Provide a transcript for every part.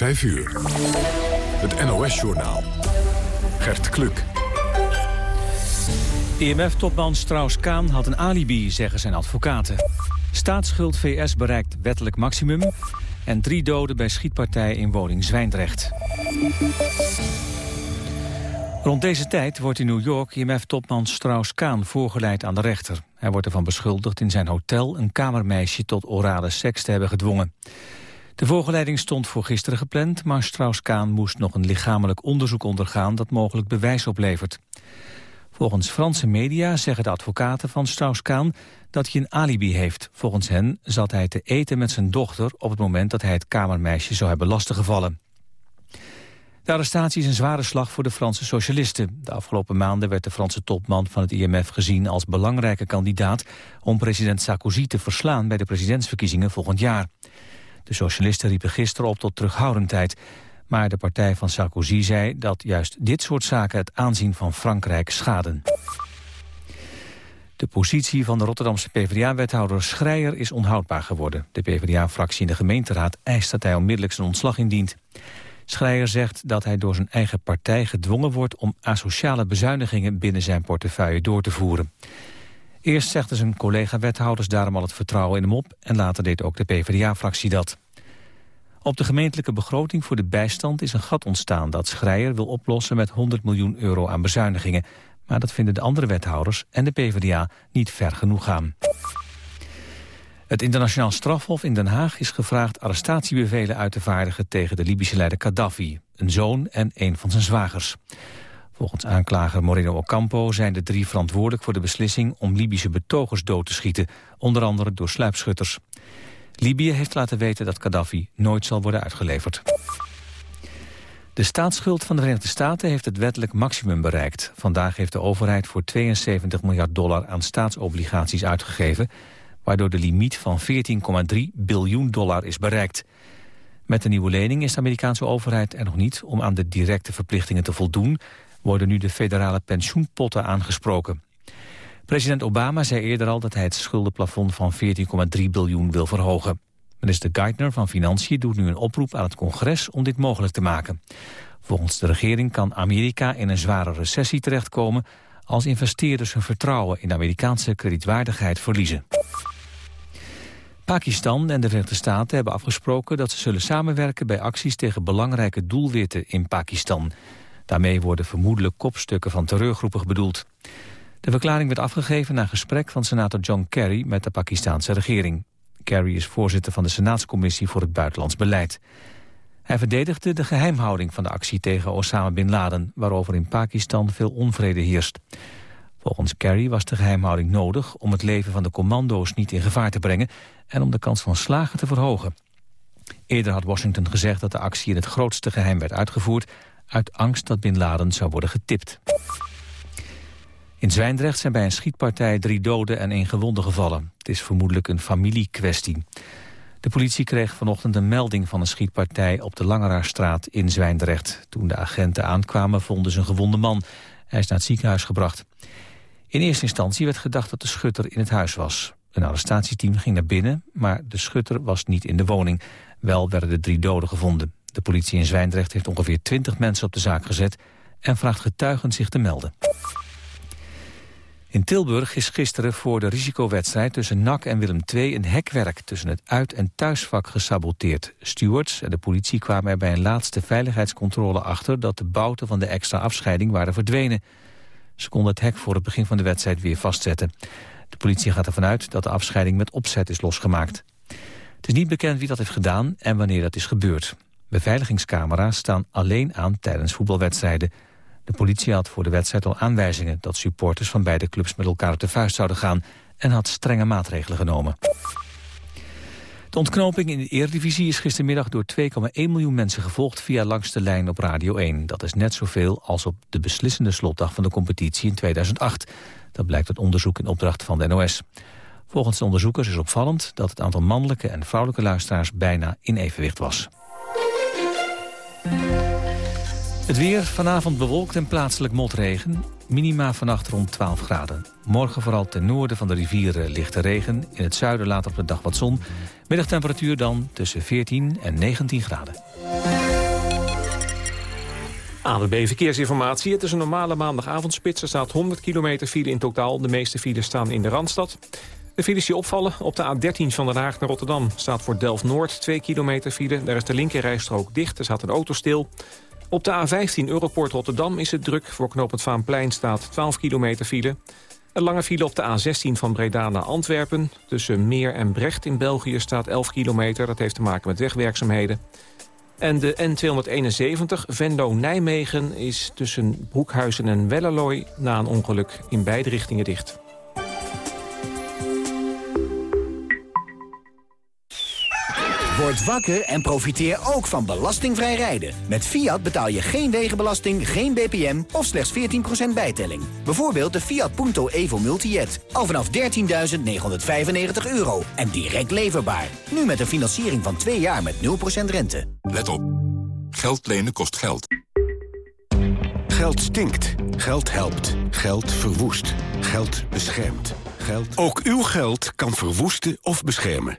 5 uur. Het NOS-journaal. Gert Kluk. IMF-topman Strauss-Kaan had een alibi, zeggen zijn advocaten. Staatsschuld VS bereikt wettelijk maximum... en drie doden bij schietpartij in woning Zwijndrecht. Rond deze tijd wordt in New York IMF-topman Strauss-Kaan voorgeleid aan de rechter. Hij wordt ervan beschuldigd in zijn hotel een kamermeisje tot orale seks te hebben gedwongen. De voorgeleiding stond voor gisteren gepland, maar Strauss-Kaan moest nog een lichamelijk onderzoek ondergaan dat mogelijk bewijs oplevert. Volgens Franse media zeggen de advocaten van Strauss-Kaan dat hij een alibi heeft. Volgens hen zat hij te eten met zijn dochter op het moment dat hij het kamermeisje zou hebben lastiggevallen. De arrestatie is een zware slag voor de Franse socialisten. De afgelopen maanden werd de Franse topman van het IMF gezien als belangrijke kandidaat om president Sarkozy te verslaan bij de presidentsverkiezingen volgend jaar. De socialisten riepen gisteren op tot terughoudendheid. Maar de partij van Sarkozy zei dat juist dit soort zaken het aanzien van Frankrijk schaden. De positie van de Rotterdamse PvdA-wethouder Schreier is onhoudbaar geworden. De PvdA-fractie in de gemeenteraad eist dat hij onmiddellijk zijn ontslag indient. Schreier zegt dat hij door zijn eigen partij gedwongen wordt om asociale bezuinigingen binnen zijn portefeuille door te voeren. Eerst zegden zijn collega-wethouders daarom al het vertrouwen in hem op... en later deed ook de PvdA-fractie dat. Op de gemeentelijke begroting voor de bijstand is een gat ontstaan... dat Schreier wil oplossen met 100 miljoen euro aan bezuinigingen. Maar dat vinden de andere wethouders en de PvdA niet ver genoeg gaan. Het internationaal strafhof in Den Haag is gevraagd arrestatiebevelen uit te vaardigen tegen de Libische leider Gaddafi, een zoon en een van zijn zwagers. Volgens aanklager Moreno Ocampo zijn de drie verantwoordelijk voor de beslissing om Libische betogers dood te schieten, onder andere door sluipschutters. Libië heeft laten weten dat Gaddafi nooit zal worden uitgeleverd. De staatsschuld van de Verenigde Staten heeft het wettelijk maximum bereikt. Vandaag heeft de overheid voor 72 miljard dollar aan staatsobligaties uitgegeven, waardoor de limiet van 14,3 biljoen dollar is bereikt. Met de nieuwe lening is de Amerikaanse overheid er nog niet om aan de directe verplichtingen te voldoen, worden nu de federale pensioenpotten aangesproken. President Obama zei eerder al dat hij het schuldenplafond van 14,3 biljoen wil verhogen. Minister Geithner van Financiën doet nu een oproep aan het congres om dit mogelijk te maken. Volgens de regering kan Amerika in een zware recessie terechtkomen als investeerders hun vertrouwen in de Amerikaanse kredietwaardigheid verliezen. Pakistan en de Verenigde Staten hebben afgesproken dat ze zullen samenwerken bij acties tegen belangrijke doelwitten in Pakistan. Daarmee worden vermoedelijk kopstukken van terreurgroepen bedoeld. De verklaring werd afgegeven na gesprek van senator John Kerry met de Pakistanse regering. Kerry is voorzitter van de Senaatscommissie voor het Buitenlands Beleid. Hij verdedigde de geheimhouding van de actie tegen Osama Bin Laden... waarover in Pakistan veel onvrede heerst. Volgens Kerry was de geheimhouding nodig om het leven van de commando's niet in gevaar te brengen... en om de kans van slagen te verhogen. Eerder had Washington gezegd dat de actie in het grootste geheim werd uitgevoerd uit angst dat Bin Laden zou worden getipt. In Zwijndrecht zijn bij een schietpartij drie doden en één gewonde gevallen. Het is vermoedelijk een familiekwestie. De politie kreeg vanochtend een melding van een schietpartij op de Langeraarstraat in Zwijndrecht. Toen de agenten aankwamen vonden ze een gewonde man. Hij is naar het ziekenhuis gebracht. In eerste instantie werd gedacht dat de schutter in het huis was. Een arrestatieteam ging naar binnen, maar de schutter was niet in de woning. Wel werden de drie doden gevonden. De politie in Zwijndrecht heeft ongeveer 20 mensen op de zaak gezet... en vraagt getuigen zich te melden. In Tilburg is gisteren voor de risicowedstrijd tussen NAC en Willem II... een hekwerk tussen het uit- en thuisvak gesaboteerd. Stewards en de politie kwamen er bij een laatste veiligheidscontrole achter... dat de bouten van de extra afscheiding waren verdwenen. Ze konden het hek voor het begin van de wedstrijd weer vastzetten. De politie gaat ervan uit dat de afscheiding met opzet is losgemaakt. Het is niet bekend wie dat heeft gedaan en wanneer dat is gebeurd. Beveiligingscamera's staan alleen aan tijdens voetbalwedstrijden. De politie had voor de wedstrijd al aanwijzingen dat supporters van beide clubs met elkaar de vuist zouden gaan en had strenge maatregelen genomen. De ontknoping in de Eredivisie is gistermiddag door 2,1 miljoen mensen gevolgd via langs de lijn op Radio 1. Dat is net zoveel als op de beslissende slotdag van de competitie in 2008. Dat blijkt uit onderzoek in opdracht van de NOS. Volgens de onderzoekers is opvallend dat het aantal mannelijke en vrouwelijke luisteraars bijna in evenwicht was. Het weer vanavond bewolkt en plaatselijk motregen. Minima vannacht rond 12 graden. Morgen vooral ten noorden van de rivieren lichte regen. In het zuiden later op de dag wat zon. Middagtemperatuur dan tussen 14 en 19 graden. ANWB Verkeersinformatie. Het is een normale maandagavondspits. Er staat 100 kilometer file in totaal. De meeste files staan in de Randstad. De files die opvallen op de A13 van Den Haag naar Rotterdam... staat voor Delft-Noord 2 kilometer file. Daar is de linkerrijstrook dicht. Er staat een auto stil. Op de A15 Europort Rotterdam is het druk. Voor knooppunt Vaanplein staat 12 kilometer file. Een lange file op de A16 van Breda naar Antwerpen. Tussen Meer en Brecht in België staat 11 kilometer. Dat heeft te maken met wegwerkzaamheden. En de N271 Venlo-Nijmegen is tussen Broekhuizen en Wellerlooy... na een ongeluk in beide richtingen dicht. Word wakker en profiteer ook van belastingvrij rijden. Met Fiat betaal je geen wegenbelasting, geen BPM of slechts 14% bijtelling. Bijvoorbeeld de Fiat Punto Evo Multijet. Al vanaf 13.995 euro en direct leverbaar. Nu met een financiering van 2 jaar met 0% rente. Let op. Geld lenen kost geld. Geld stinkt. Geld helpt. Geld verwoest. Geld beschermt. Geld... Ook uw geld kan verwoesten of beschermen.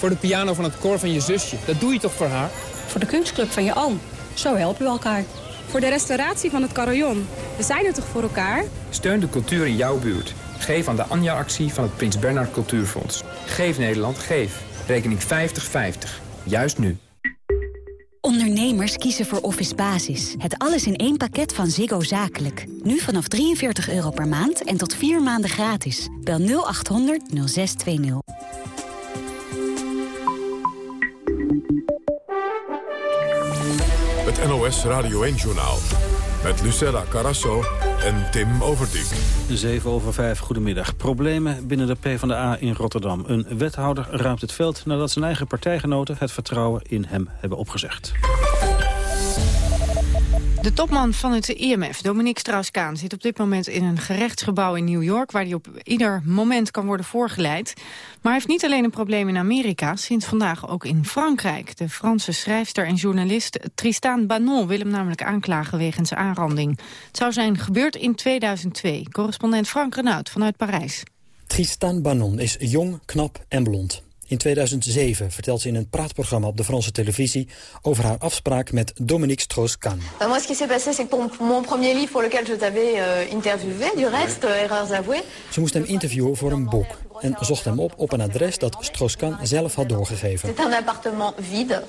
Voor de piano van het koor van je zusje. Dat doe je toch voor haar? Voor de kunstclub van je oom. Zo helpen we elkaar. Voor de restauratie van het carillon. We zijn er toch voor elkaar? Steun de cultuur in jouw buurt. Geef aan de Anja-actie van het Prins Bernhard Cultuurfonds. Geef Nederland, geef. Rekening 50-50. Juist nu. Ondernemers kiezen voor Office Basis. Het alles in één pakket van Ziggo Zakelijk. Nu vanaf 43 euro per maand en tot vier maanden gratis. Bel 0800 0620. Het NOS Radio 1-journaal. Met Lucella Carasso en Tim Overdijk. 7 over 5, goedemiddag. Problemen binnen de PvdA in Rotterdam. Een wethouder ruimt het veld nadat zijn eigen partijgenoten... het vertrouwen in hem hebben opgezegd. De topman van het IMF, Dominique Strauss-Kaan, zit op dit moment in een gerechtsgebouw in New York... waar hij op ieder moment kan worden voorgeleid. Maar hij heeft niet alleen een probleem in Amerika, sinds vandaag ook in Frankrijk. De Franse schrijfster en journalist Tristan Banon wil hem namelijk aanklagen wegens aanranding. Het zou zijn gebeurd in 2002. Correspondent Frank Renaud vanuit Parijs. Tristan Banon is jong, knap en blond. In 2007 vertelt ze in een praatprogramma op de Franse televisie over haar afspraak met Dominique Strauss-Kahn. Moi, ce qui s'est passé, c'est que pour mon premier livre pour lequel je t'avais euh, interviewé, du reste, euh, Erreurs avouées. Ze moest hem interviewen voor een boek en zocht hem op op een adres dat Strauss-Kahn zelf had doorgegeven. C'est un appartement vide,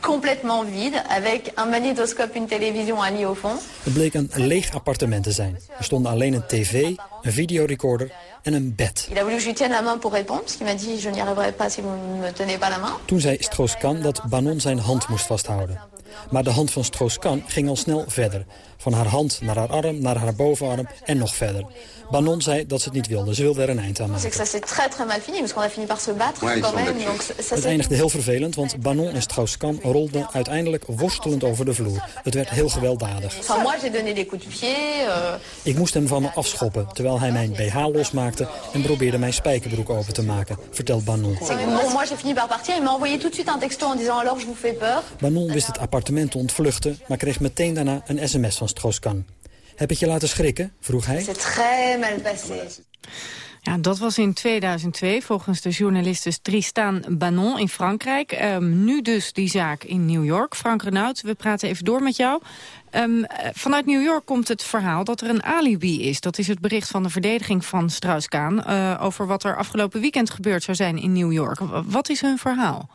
complètement vide, avec un magnétoscope, une télévision à lit au fond. Het bleek een leeg appartement te zijn. Er stonden alleen een tv, een videorecorder en een bed. Il a voulu que je lui tienne la main pour répondre, parce qu'il m'a dit je n'y arriverai pas si vous ne me tenez pas la main. Toen zei Strauss-Kahn dat Banon zijn hand moest vasthouden. Maar de hand van Strauss-Kahn ging al snel verder. Van haar hand naar haar arm, naar haar bovenarm en nog verder. Banon zei dat ze het niet wilde. Ze wilde er een eind aan maken. que ça s'est très très mal fini, parce qu'on a fini par se battre quand même. Donc, ça Het eindigde heel vervelend, want Banon en Strauss-Kahn rolden uiteindelijk worstelend over de vloer. Het werd heel gewelddadig. Enfin, moi, j'ai donné des coups de pied. euh, Ik moest hem van me afschoppen, terwijl hij mijn BH losmaakte en probeerde mijn spijkerbroek open te maken, vertelt Banon. c'est que, bon, moi, j'ai fini par partir. Il m'a envoyé tout de suite un texto en disant alors je vous fais peur. Banon wist het appartement te ontvluchten, maar kreeg meteen daarna een sms van Strauss-Kahn. Heb ik je laten schrikken? vroeg hij. Ja, dat was in 2002 volgens de journalist Tristan Banon in Frankrijk. Ehm, nu dus die zaak in New York. Frank Renaud, we praten even door met jou. Ehm, eh, vanuit New York komt het verhaal dat er een alibi is. Dat is het bericht van de verdediging van Strauss-Kaan... eh, over wat er afgelopen weekend gebeurd zou zijn in New York. W- Wat is hun verhaal?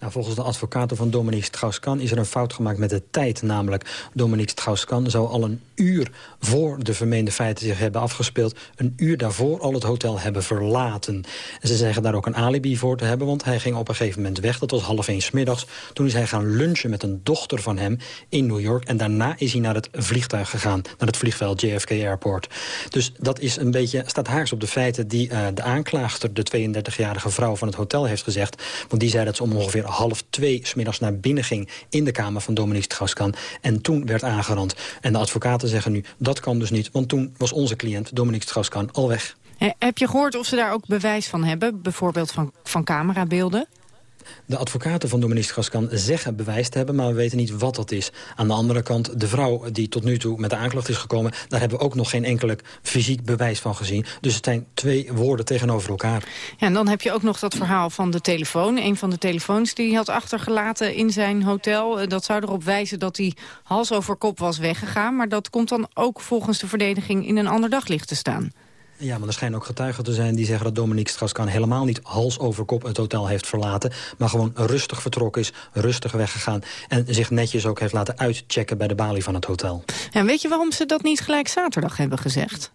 Nou, volgens de advocaten van Dominique Strauss-Kahn is er een fout gemaakt met de tijd. Namelijk, Dominique Strauss-Kahn zou al een uur voor de vermeende feiten zich hebben afgespeeld... een uur daarvoor al het hotel hebben verlaten. En ze zeggen daar ook een alibi voor te hebben... want hij ging op een gegeven moment weg, dat was half één middags. Toen is hij gaan lunchen met een dochter van hem in New York... en daarna is hij naar het vliegtuig gegaan, naar het vliegveld JFK Airport. Dus dat is een beetje, staat haaks op de feiten die uh, de aanklaagster... de 32-jarige vrouw van het hotel heeft gezegd. Want die zei dat ze om ongeveer half twee smiddags naar binnen ging... in de kamer van Dominique Strauss-Kahn. En toen werd aangerand. En de advocaten zeggen nu, dat kan dus niet. Want toen was onze cliënt, Dominique Strauss-Kahn, al weg. Heb je gehoord of ze daar ook bewijs van hebben? Bijvoorbeeld van, van camerabeelden? De advocaten van Dominique Strauss-Kahn zeggen bewijs te hebben... maar we weten niet wat dat is. Aan de andere kant, de vrouw die tot nu toe met de aanklacht is gekomen... daar hebben we ook nog geen enkele fysiek bewijs van gezien. Dus het zijn twee woorden tegenover elkaar. Ja, en dan heb je ook nog dat verhaal van de telefoon. Een van de telefoons die hij had achtergelaten in zijn hotel. Eh, dat zou erop wijzen dat hij hals over kop was weggegaan. Maar dat komt dan ook volgens de verdediging in een ander daglicht te staan. Ja, maar er schijnen ook getuigen te zijn die zeggen dat Dominique Strauss-Kahn helemaal niet hals over kop het hotel heeft verlaten. Maar gewoon rustig vertrokken is, rustig weggegaan. En zich netjes ook heeft laten uitchecken bij de balie van het hotel. En weet je waarom ze dat niet gelijk zaterdag hebben gezegd?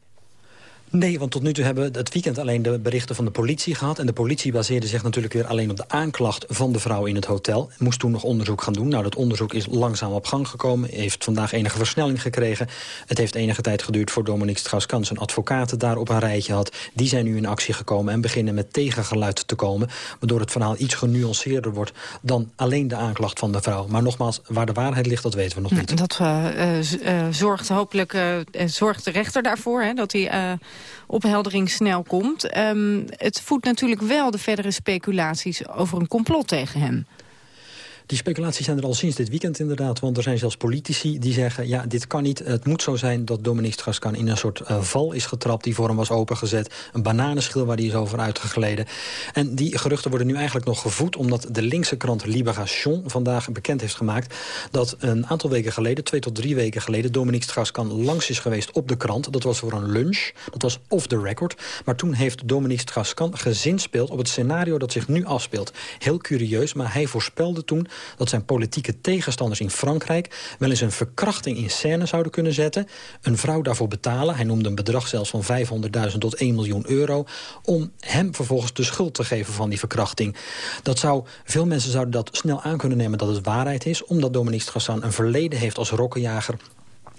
Nee, want tot nu toe hebben we het weekend alleen de berichten van de politie gehad. En de politie baseerde zich natuurlijk weer alleen op de aanklacht van de vrouw in het hotel. Moest toen nog onderzoek gaan doen. Nou, dat onderzoek is langzaam op gang gekomen. Heeft vandaag enige versnelling gekregen. Het heeft enige tijd geduurd voor Dominique Strauss-Kahn zijn advocaten daar op een rijtje had. Die zijn nu in actie gekomen en beginnen met tegengeluid te komen. Waardoor het verhaal iets genuanceerder wordt dan alleen de aanklacht van de vrouw. Maar nogmaals, waar de waarheid ligt, dat weten we nog niet. Dat uh, uh, zorgt hopelijk zorgt de rechter daarvoor, hè, dat hij opheldering snel komt. Um, het voedt natuurlijk wel de verdere speculaties over een complot tegen hem. Die speculaties zijn er al sinds dit weekend inderdaad. Want er zijn zelfs politici die zeggen... ja, dit kan niet. Het moet zo zijn dat Dominique Strauss-Kahn in een soort uh, val is getrapt... die voor hem was opengezet. Een bananenschil waar hij is over uitgegleden. En die geruchten worden nu eigenlijk nog gevoed... omdat de linkse krant Libération vandaag bekend heeft gemaakt... dat een aantal weken geleden, twee tot drie weken geleden... Dominique Strauss-Kahn langs is geweest op de krant. Dat was voor een lunch. Dat was off the record. Maar toen heeft Dominique Strauss-Kahn gezinspeeld... op het scenario dat zich nu afspeelt. Heel curieus, maar hij voorspelde toen dat zijn politieke tegenstanders in Frankrijk... wel eens een verkrachting in scène zouden kunnen zetten. Een vrouw daarvoor betalen. Hij noemde een bedrag zelfs van 500.000 tot 1 miljoen euro... om hem vervolgens de schuld te geven van die verkrachting. Dat zou, veel mensen zouden dat snel aan kunnen nemen dat het waarheid is... omdat Dominique Strassan een verleden heeft als rokkenjager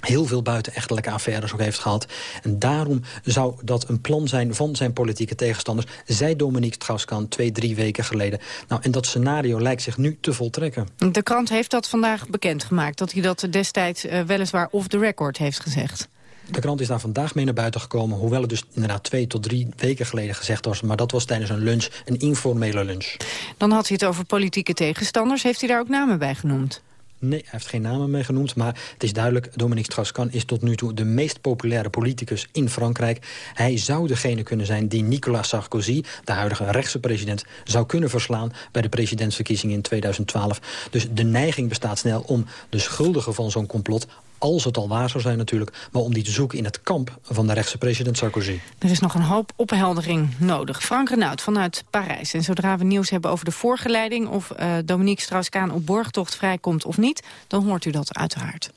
heel veel buitenechtelijke affaires ook heeft gehad. En daarom zou dat een plan zijn van zijn politieke tegenstanders... zei Dominique Strauss-Kahn twee, drie weken geleden. Nou, en dat scenario lijkt zich nu te voltrekken. De krant heeft dat vandaag bekendgemaakt... dat hij dat destijds uh, weliswaar off the record heeft gezegd. De krant is daar vandaag mee naar buiten gekomen. Hoewel het dus inderdaad twee tot drie weken geleden gezegd was. Maar dat was tijdens een lunch, een informele lunch. Dan had hij het over politieke tegenstanders. Heeft hij daar ook namen bij genoemd? Nee, hij heeft geen namen mee genoemd. Maar het is duidelijk, Dominique Strauss-Kahn is tot nu toe de meest populaire politicus in Frankrijk. Hij zou degene kunnen zijn die Nicolas Sarkozy, de huidige rechtse president, zou kunnen verslaan bij de presidentsverkiezingen in 2012. Dus de neiging bestaat snel om de schuldigen van zo'n complot als het al waar zou zijn natuurlijk... maar om die te zoeken in het kamp van de rechtse president Sarkozy. Er is nog een hoop opheldering nodig. Frank Renaud vanuit Parijs. En zodra we nieuws hebben over de voorgeleiding... of uh, Dominique Strauss-Kaan op borgtocht vrijkomt of niet... dan hoort u dat uiteraard.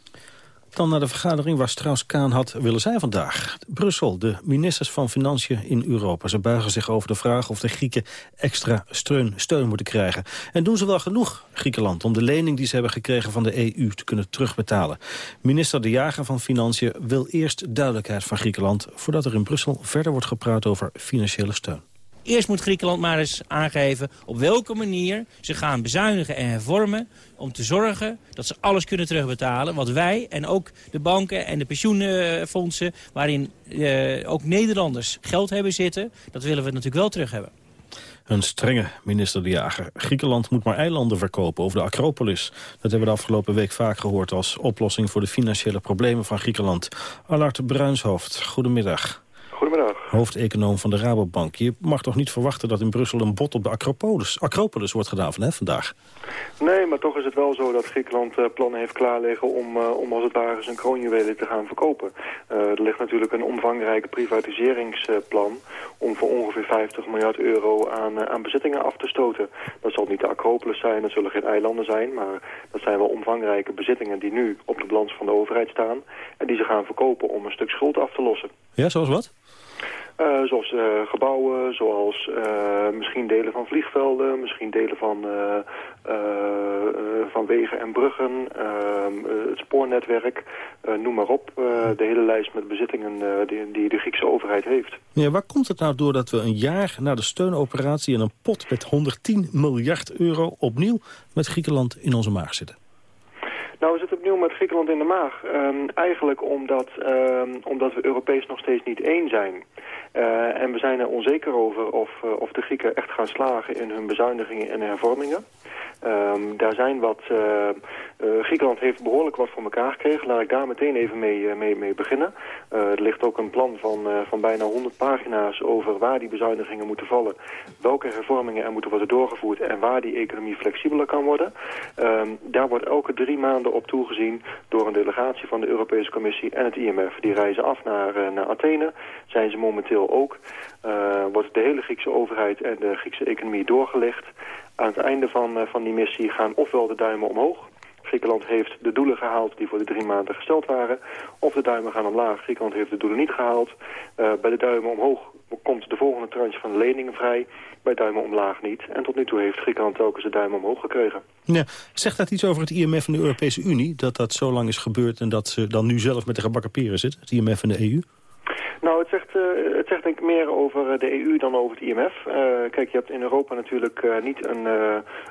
Dan naar de vergadering waar Strauss-Kaan had willen zijn vandaag. Brussel, de ministers van Financiën in Europa. Ze buigen zich over de vraag of de Grieken extra steun, steun moeten krijgen. En doen ze wel genoeg, Griekenland, om de lening die ze hebben gekregen van de EU te kunnen terugbetalen. Minister De Jager van Financiën wil eerst duidelijkheid van Griekenland... voordat er in Brussel verder wordt gepraat over financiële steun. Eerst moet Griekenland maar eens aangeven op welke manier ze gaan bezuinigen en hervormen... om te zorgen dat ze alles kunnen terugbetalen. Wat wij en ook de banken en de pensioenfondsen... waarin eh, ook Nederlanders geld hebben zitten... dat willen we natuurlijk wel terug hebben. Een strenge minister De Jager. Griekenland moet maar eilanden verkopen over de Acropolis. Dat hebben we de afgelopen week vaak gehoord als oplossing voor de financiële problemen van Griekenland. Allard Bruinshoofd, goedemiddag. Goedemiddag. Hoofdeconoom van de Rabobank. Je mag toch niet verwachten dat in Brussel een bot op de Acropolis, Acropolis wordt gedaan van, hè, vandaag? Nee, maar toch is het wel zo dat Griekenland uh, plannen heeft klaarliggen om, uh, om als het ware zijn kroonjuwelen te gaan verkopen. Uh, er ligt natuurlijk een omvangrijk privatiseringsplan om voor ongeveer 50 miljard euro aan, aan bezittingen af te stoten. Dat zal niet de Acropolis zijn, dat zullen geen eilanden zijn, maar dat zijn wel omvangrijke bezittingen die nu op de balans van de overheid staan en die ze gaan verkopen om een stuk schuld af te lossen. Ja, zoals wat? Uh, zoals uh, gebouwen, zoals uh, misschien delen van vliegvelden, misschien delen van, van wegen en bruggen, ehm, het spoornetwerk, noem maar op. de hele lijst met bezittingen die, die, de Griekse overheid heeft. Ja, waar komt het nou door dat we een jaar na de steunoperatie in een pot met 110 miljard euro opnieuw met Griekenland in onze maag zitten? Nou, we zitten opnieuw met Griekenland in de maag. Um, eigenlijk omdat, um, omdat we Europees nog steeds niet één zijn. Uh, en we zijn er onzeker over of, uh, of de Grieken echt gaan slagen in hun bezuinigingen en hervormingen. Um, daar zijn wat... Uh, Griekenland heeft behoorlijk wat voor elkaar gekregen. Laat ik daar meteen even mee, mee, mee beginnen. er ligt ook een plan van, van bijna 100 pagina's over waar die bezuinigingen moeten vallen. Welke hervormingen er moeten worden doorgevoerd en waar die economie flexibeler kan worden. Daar wordt elke drie maanden op toegezien door een delegatie van de Europese Commissie en het IMF. Die reizen af naar, naar Athene. Zijn ze momenteel ook. Uh, wordt de hele Griekse overheid en de Griekse economie doorgelegd. Aan het einde van, uh, van die missie gaan ofwel de duimen omhoog. Griekenland heeft de doelen gehaald die voor de drie maanden gesteld waren. Of de duimen gaan omlaag. Griekenland heeft de doelen niet gehaald. Uh, bij de duimen omhoog komt de volgende tranche van leningen vrij. Bij duimen omlaag niet. En tot nu toe heeft Griekenland telkens de duim omhoog gekregen. Ja, zegt dat iets over het IMF en de Europese Unie? Dat dat zo lang is gebeurd en dat ze dan nu zelf met de gebakken peren zitten? Het IMF en de EU? Nou, het zegt, uh, het zegt denk ik meer over de EU dan over het IMF. Uh, kijk, je hebt in Europa natuurlijk niet een,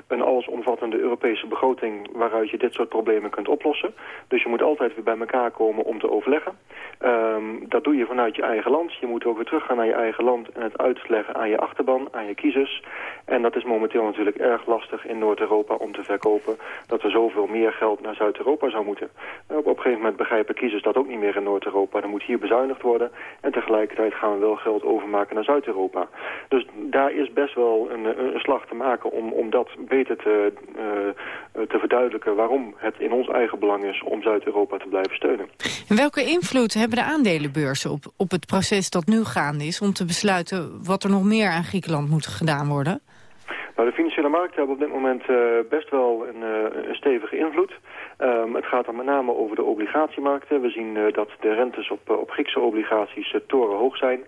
een allesomvattende Europese begroting... waaruit je dit soort problemen kunt oplossen. Dus je moet altijd weer bij elkaar komen om te overleggen. Um, dat doe je vanuit je eigen land. Je moet ook weer teruggaan naar je eigen land en het uitleggen aan je achterban, aan je kiezers. En dat is momenteel natuurlijk erg lastig in Noord-Europa om te verkopen... dat er zoveel meer geld naar Zuid-Europa zou moeten. Op een gegeven moment begrijpen kiezers dat ook niet meer in Noord-Europa. Er moet hier bezuinigd worden... En tegelijkertijd gaan we wel geld overmaken naar Zuid-Europa. Dus daar is best wel een, een, slag te maken om, om dat beter te, uh, te verduidelijken... waarom het in ons eigen belang is om Zuid-Europa te blijven steunen. En welke invloed hebben de aandelenbeurzen op, op het proces dat nu gaande is... om te besluiten wat er nog meer aan Griekenland moet gedaan worden? Nou, de financiële markten hebben op dit moment uh, best wel een, uh, een stevige invloed. Um, het gaat dan met name over de obligatiemarkten. We zien uh, dat de rentes op, op Griekse obligaties torenhoog zijn.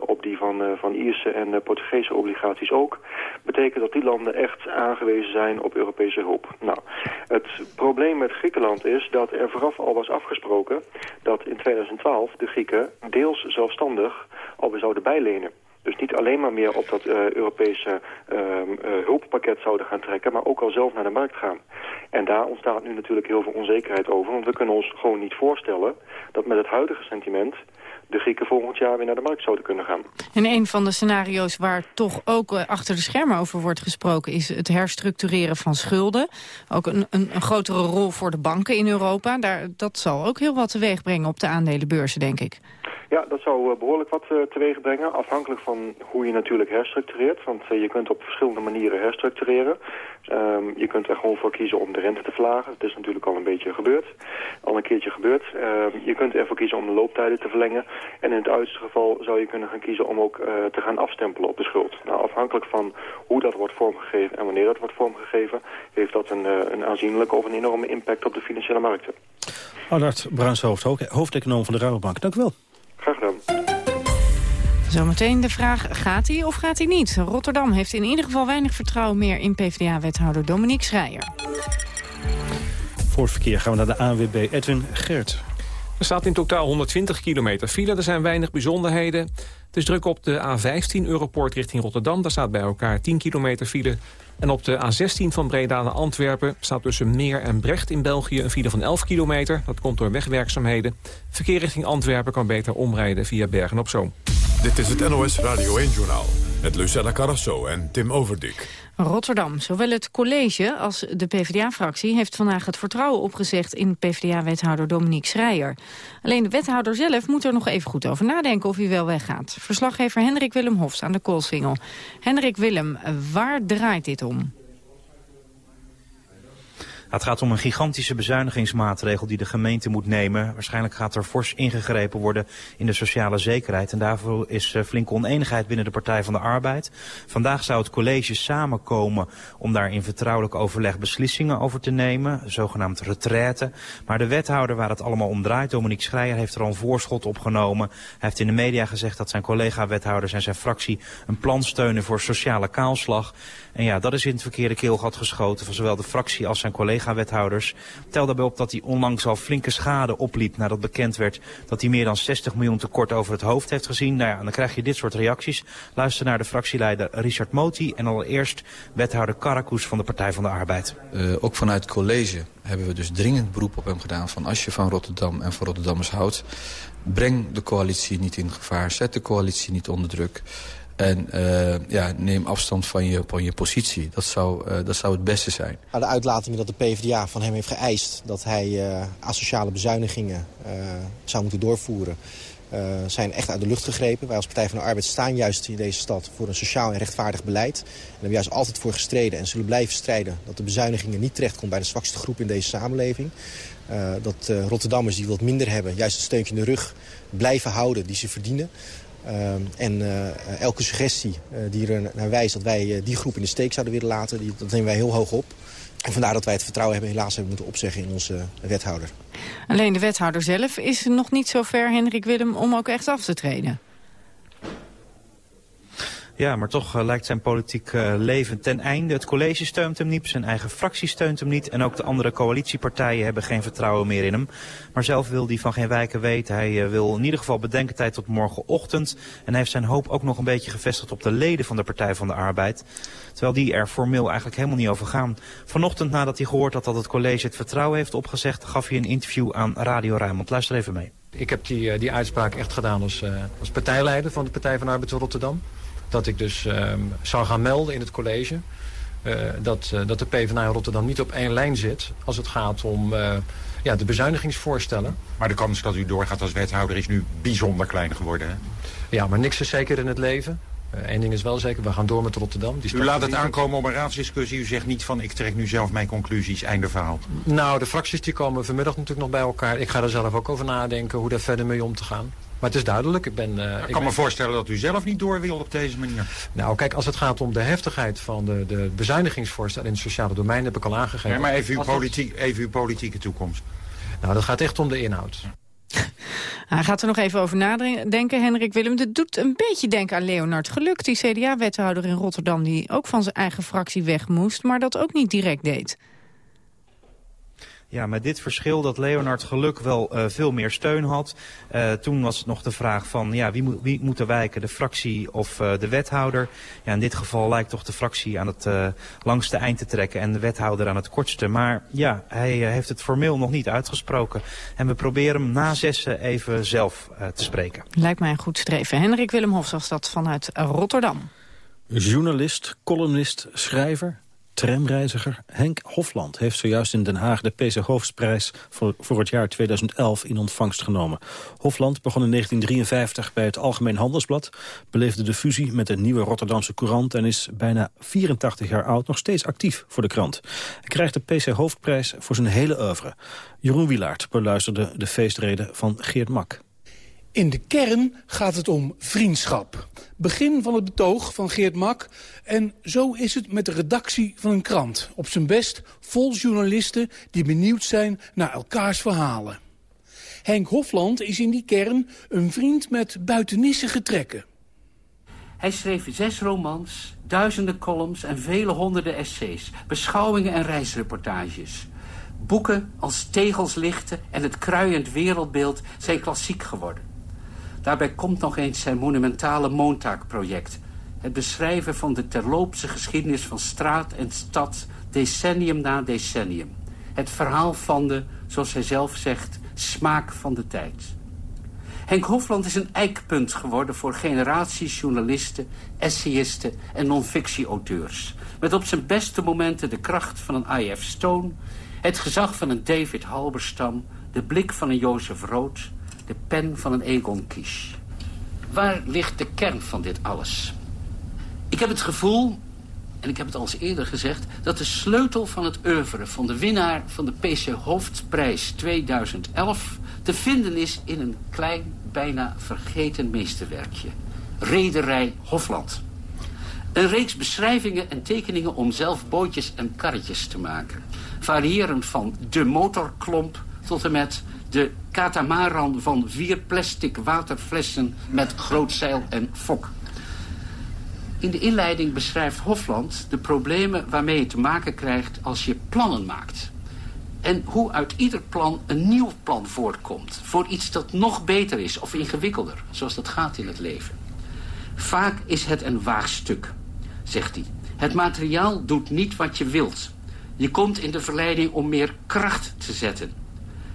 op die van, van Ierse en Portugese obligaties ook. Betekent dat die landen echt aangewezen zijn op Europese hulp. Nou, het probleem met Griekenland is dat er vooraf al was afgesproken... dat in 2012 de Grieken deels zelfstandig alweer zouden bijlenen. Dus niet alleen maar meer op dat uh, Europese uh, uh, hulppakket zouden gaan trekken, maar ook al zelf naar de markt gaan. En daar ontstaat nu natuurlijk heel veel onzekerheid over, want we kunnen ons gewoon niet voorstellen dat met het huidige sentiment de Grieken volgend jaar weer naar de markt zouden kunnen gaan. En een van de scenario's waar toch ook achter de schermen over wordt gesproken... is het herstructureren van schulden. Ook een, een, een grotere rol voor de banken in Europa. Daar, dat zal ook heel wat teweeg brengen op de aandelenbeurzen, denk ik. Ja, dat zou behoorlijk wat uh, teweeg brengen. Afhankelijk van hoe je natuurlijk herstructureert. Want uh, je kunt op verschillende manieren herstructureren. Um, je kunt er gewoon voor kiezen om de rente te verlagen. Dat is natuurlijk al een beetje gebeurd. Al een keertje gebeurd. Um, je kunt ervoor kiezen om de looptijden te verlengen. En in het uiterste geval zou je kunnen gaan kiezen om ook te gaan afstempelen op de schuld. Nou, afhankelijk van hoe dat wordt vormgegeven en wanneer dat wordt vormgegeven... heeft dat een, een aanzienlijke of een enorme impact op de financiële markten. Allard Bruinshoofd, hoofdeconoom van de Rabobank. Dank u wel. Graag gedaan. Zometeen de vraag, gaat hij of gaat hij niet? Rotterdam heeft in ieder geval weinig vertrouwen meer in PvdA-wethouder Dominique Schreier. Voor het verkeer gaan we naar de ANWB Edwin Gert. Er staat in totaal 120 kilometer file. Er zijn weinig bijzonderheden. Het is druk op de A15 Europort richting Rotterdam. Daar staat bij elkaar 10 kilometer file. En op de A16 van Breda naar Antwerpen staat tussen Meer en Brecht in België een file van 11 kilometer. Dat komt door wegwerkzaamheden. Verkeer richting Antwerpen kan beter omrijden via Bergen op Zoom. Dit is het NOS Radio 1-journaal met Lucella Carrasso en Tim Overdik. Rotterdam. Zowel het college als de PvdA-fractie heeft vandaag het vertrouwen opgezegd in PvdA-wethouder Dominique Schreier. Alleen de wethouder zelf moet er nog even goed over nadenken of hij wel weggaat. Verslaggever Hendrik Willem Hofs aan de Koolsingel. Hendrik Willem, waar draait dit om? Het gaat om een gigantische bezuinigingsmaatregel die de gemeente moet nemen. Waarschijnlijk gaat er fors ingegrepen worden in de sociale zekerheid. En daarvoor is eh, flinke oneenigheid binnen de Partij van de Arbeid. Vandaag zou het college samenkomen om daar in vertrouwelijk overleg beslissingen over te nemen. Zogenaamd retraite. Maar de wethouder waar het allemaal om draait, Dominique Schreier, heeft er al een voorschot opgenomen. Hij heeft in de media gezegd dat zijn collega-wethouders en zijn fractie een plan steunen voor sociale kaalslag. En ja, dat is in het verkeerde keelgat geschoten van zowel de fractie als zijn collega-wethouders. Tel daarbij op dat hij onlangs al flinke schade opliep nadat bekend werd dat hij meer dan 60 miljoen tekort over het hoofd heeft gezien. Nou ja, dan krijg je dit soort reacties. Luister naar de fractieleider Richard Moti en allereerst wethouder Karakoes van de Partij van de Arbeid. Uh, ook vanuit het college hebben we dus dringend beroep op hem gedaan van als je van Rotterdam en van Rotterdammers houdt, breng de coalitie niet in gevaar, zet de coalitie niet onder druk. En uh, ja, neem afstand van je, van je positie. Dat zou, uh, dat zou het beste zijn. De uitlatingen dat de PvdA van hem heeft geëist... dat hij uh, asociale bezuinigingen zou moeten doorvoeren... zijn echt uit de lucht gegrepen. Wij als Partij van de Arbeid staan juist in deze stad... voor een sociaal en rechtvaardig beleid. En hebben juist altijd voor gestreden en zullen blijven strijden... dat de bezuinigingen niet terechtkomen bij de zwakste groep in deze samenleving. dat Rotterdammers die wat minder hebben... juist het steuntje in de rug blijven houden die ze verdienen. Uh, en uh, elke suggestie uh, die er naar wijst dat wij die groep in de steek zouden willen laten, die, dat nemen wij heel hoog op. En vandaar dat wij het vertrouwen hebben helaas hebben moeten opzeggen in onze wethouder. Alleen de wethouder zelf is nog niet zo ver, Hendrik Willem, om ook echt af te treden. Ja, maar toch uh, lijkt zijn politiek uh, leven ten einde. Het college steunt hem niet, zijn eigen fractie steunt hem niet... en ook de andere coalitiepartijen hebben geen vertrouwen meer in hem. Maar zelf wil hij van geen wijken weten. Hij uh, wil in ieder geval bedenkentijd tot morgenochtend. En hij heeft zijn hoop ook nog een beetje gevestigd op de leden van de Partij van de Arbeid. Terwijl die er formeel eigenlijk helemaal niet over gaan. Vanochtend nadat hij gehoord had dat het college het vertrouwen heeft opgezegd... gaf hij een interview aan Radio Rijnmond. Luister even mee. Ik heb die, die uitspraak echt gedaan als, als partijleider van de Partij van de Arbeid Rotterdam dat ik dus uh, zou gaan melden in het college... Uh, dat, uh, dat de PvdA in Rotterdam niet op één lijn zit... als het gaat om uh, ja, de bezuinigingsvoorstellen. Maar de kans dat u doorgaat als wethouder is nu bijzonder klein geworden, hè? Ja, maar niks is zeker in het leven. Eén ding is wel zeker, we gaan door met Rotterdam. Die u laat het aankomen op een raadsdiscussie. U zegt niet van, ik trek nu zelf mijn conclusies, einde verhaal. Nou, de fracties die komen vanmiddag natuurlijk nog bij elkaar. Ik ga er zelf ook over nadenken hoe daar verder mee om te gaan. Maar het is duidelijk. Ik, ben, uh, ik kan me voorstellen dat u zelf niet door wil op deze manier. Nou, kijk, als het gaat om de heftigheid van de, de bezuinigingsvoorstellen in het sociale domein... heb ik al aangegeven. Nee, maar even uw, politiek, even uw politieke toekomst. Nou, dat gaat echt om de inhoud. Hij gaat er nog even over nadenken, Hendrik Willem. Het doet een beetje denken aan Leonard Geluk, die CDA-wethouder in Rotterdam... die ook van zijn eigen fractie weg moest, maar dat ook niet direct deed. Ja, met dit verschil dat Leonard Geluk wel uh, veel meer steun had. Uh, toen was het nog de vraag van ja, wie, moet, wie moet er wijken, de fractie of uh, de wethouder. Ja, in dit geval lijkt toch de fractie aan het langste eind te trekken en de wethouder aan het kortste. Maar ja, hij heeft het formeel nog niet uitgesproken. En we proberen hem na zessen even zelf te spreken. Lijkt mij een goed streven. Hendrik Willem Hofs was dat vanuit Rotterdam. Journalist, columnist, schrijver, tramreiziger Henk Hofland heeft zojuist in Den Haag de PC Hoofdprijs voor, voor het jaar 2011 in ontvangst genomen. Hofland begon in 1953 bij het Algemeen Handelsblad, beleefde de fusie met de nieuwe Rotterdamse Courant en is bijna 84 jaar oud nog steeds actief voor de krant. Hij krijgt de PC Hoofdprijs voor zijn hele oeuvre. Jeroen Wilaert beluisterde de feestreden van Geert Mak. In de kern gaat het om vriendschap. Begin van het betoog van Geert Mak. En zo is het met de redactie van een krant. Op zijn best vol journalisten die benieuwd zijn naar elkaars verhalen. Henk Hofland is in die kern een vriend met buitenissige trekken. Hij schreef zes romans, duizenden columns en vele honderden essays, beschouwingen en reisreportages. Boeken als Tegels lichten en het kruiend wereldbeeld zijn klassiek geworden. Daarbij komt nog eens zijn monumentale Moontaak-project. Het beschrijven van de terloopse geschiedenis van straat en stad... decennium na decennium. Het verhaal van de, zoals hij zelf zegt, smaak van de tijd. Henk Hofland is een eikpunt geworden voor generaties journalisten, essayisten en non-fictie-auteurs. Met op zijn beste momenten de kracht van een I.F. Stone, het gezag van een David Halberstam, de blik van een Jozef Rood, de pen van een Egon Kisch. Waar ligt de kern van dit alles? Ik heb het gevoel, en ik heb het al eens eerder gezegd... dat de sleutel van het oeuvre van de winnaar van de PC Hoofdprijs 2011... te vinden is in een klein, bijna vergeten meesterwerkje. Rederij Hofland. Een reeks beschrijvingen en tekeningen om zelf bootjes en karretjes te maken. Variërend van de motorklomp tot en met de katamaran van vier plastic waterflessen met groot zeil en fok. In de inleiding beschrijft Hofland de problemen waarmee je te maken krijgt als je plannen maakt. En hoe uit ieder plan een nieuw plan voortkomt. Voor iets dat nog beter is of ingewikkelder, zoals dat gaat in het leven. Vaak is het een waagstuk, zegt hij. Het materiaal doet niet wat je wilt. Je komt in de verleiding om meer kracht te zetten.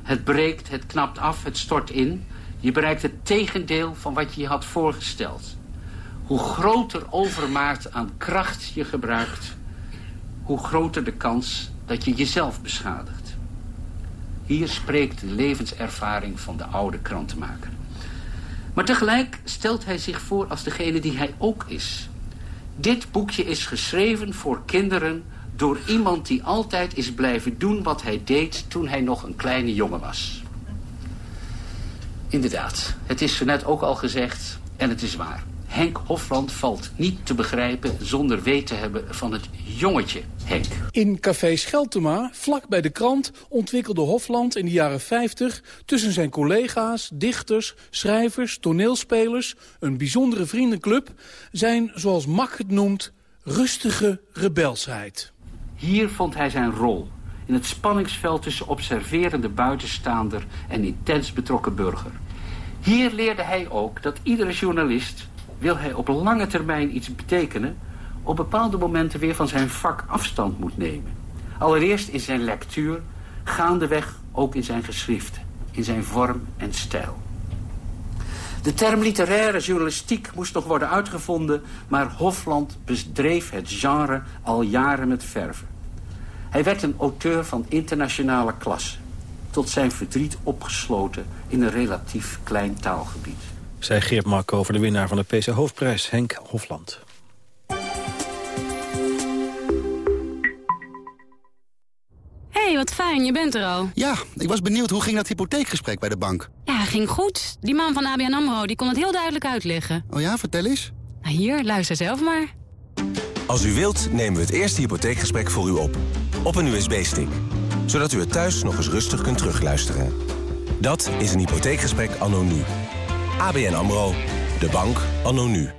Het breekt, het knapt af, het stort in. Je bereikt het tegendeel van wat je je had voorgesteld. Hoe groter overmaat aan kracht je gebruikt... hoe groter de kans dat je jezelf beschadigt. Hier spreekt de levenservaring van de oude krantenmaker. Maar tegelijk stelt hij zich voor als degene die hij ook is. Dit boekje is geschreven voor kinderen door iemand die altijd is blijven doen wat hij deed toen hij nog een kleine jongen was. Inderdaad, het is zo net ook al gezegd en het is waar. Henk Hofland valt niet te begrijpen zonder weet te hebben van het jongetje Henk. In Café Scheltema, vlak bij de krant, ontwikkelde Hofland in de jaren 50... tussen zijn collega's, dichters, schrijvers, toneelspelers... een bijzondere vriendenclub, zijn, zoals Mak het noemt, rustige rebelsheid. Hier vond hij zijn rol. In het spanningsveld tussen observerende buitenstaander en intens betrokken burger. Hier leerde hij ook dat iedere journalist, wil hij op lange termijn iets betekenen... op bepaalde momenten weer van zijn vak afstand moet nemen. Allereerst in zijn lectuur, gaandeweg ook in zijn geschriften, in zijn vorm en stijl. De term literaire journalistiek moest nog worden uitgevonden... maar Hofland bedreef het genre al jaren met verve. Hij werd een auteur van internationale klasse. Tot zijn verdriet opgesloten in een relatief klein taalgebied. Zij Geert Mak over de winnaar van de PC Hoofdprijs, Henk Hofland. hey, wat fijn, je bent er al. Ja, ik was benieuwd hoe ging dat hypotheekgesprek bij de bank? Ja, ging goed. Die man van ABN AMRO die kon het heel duidelijk uitleggen. Oh ja, vertel eens. Nou, hier, luister zelf maar. Als u wilt, nemen we het eerste hypotheekgesprek voor u op. Op een USB-stick. Zodat u het thuis nog eens rustig kunt terugluisteren. Dat is een hypotheekgesprek nu. ABN AMRO. De bank nu.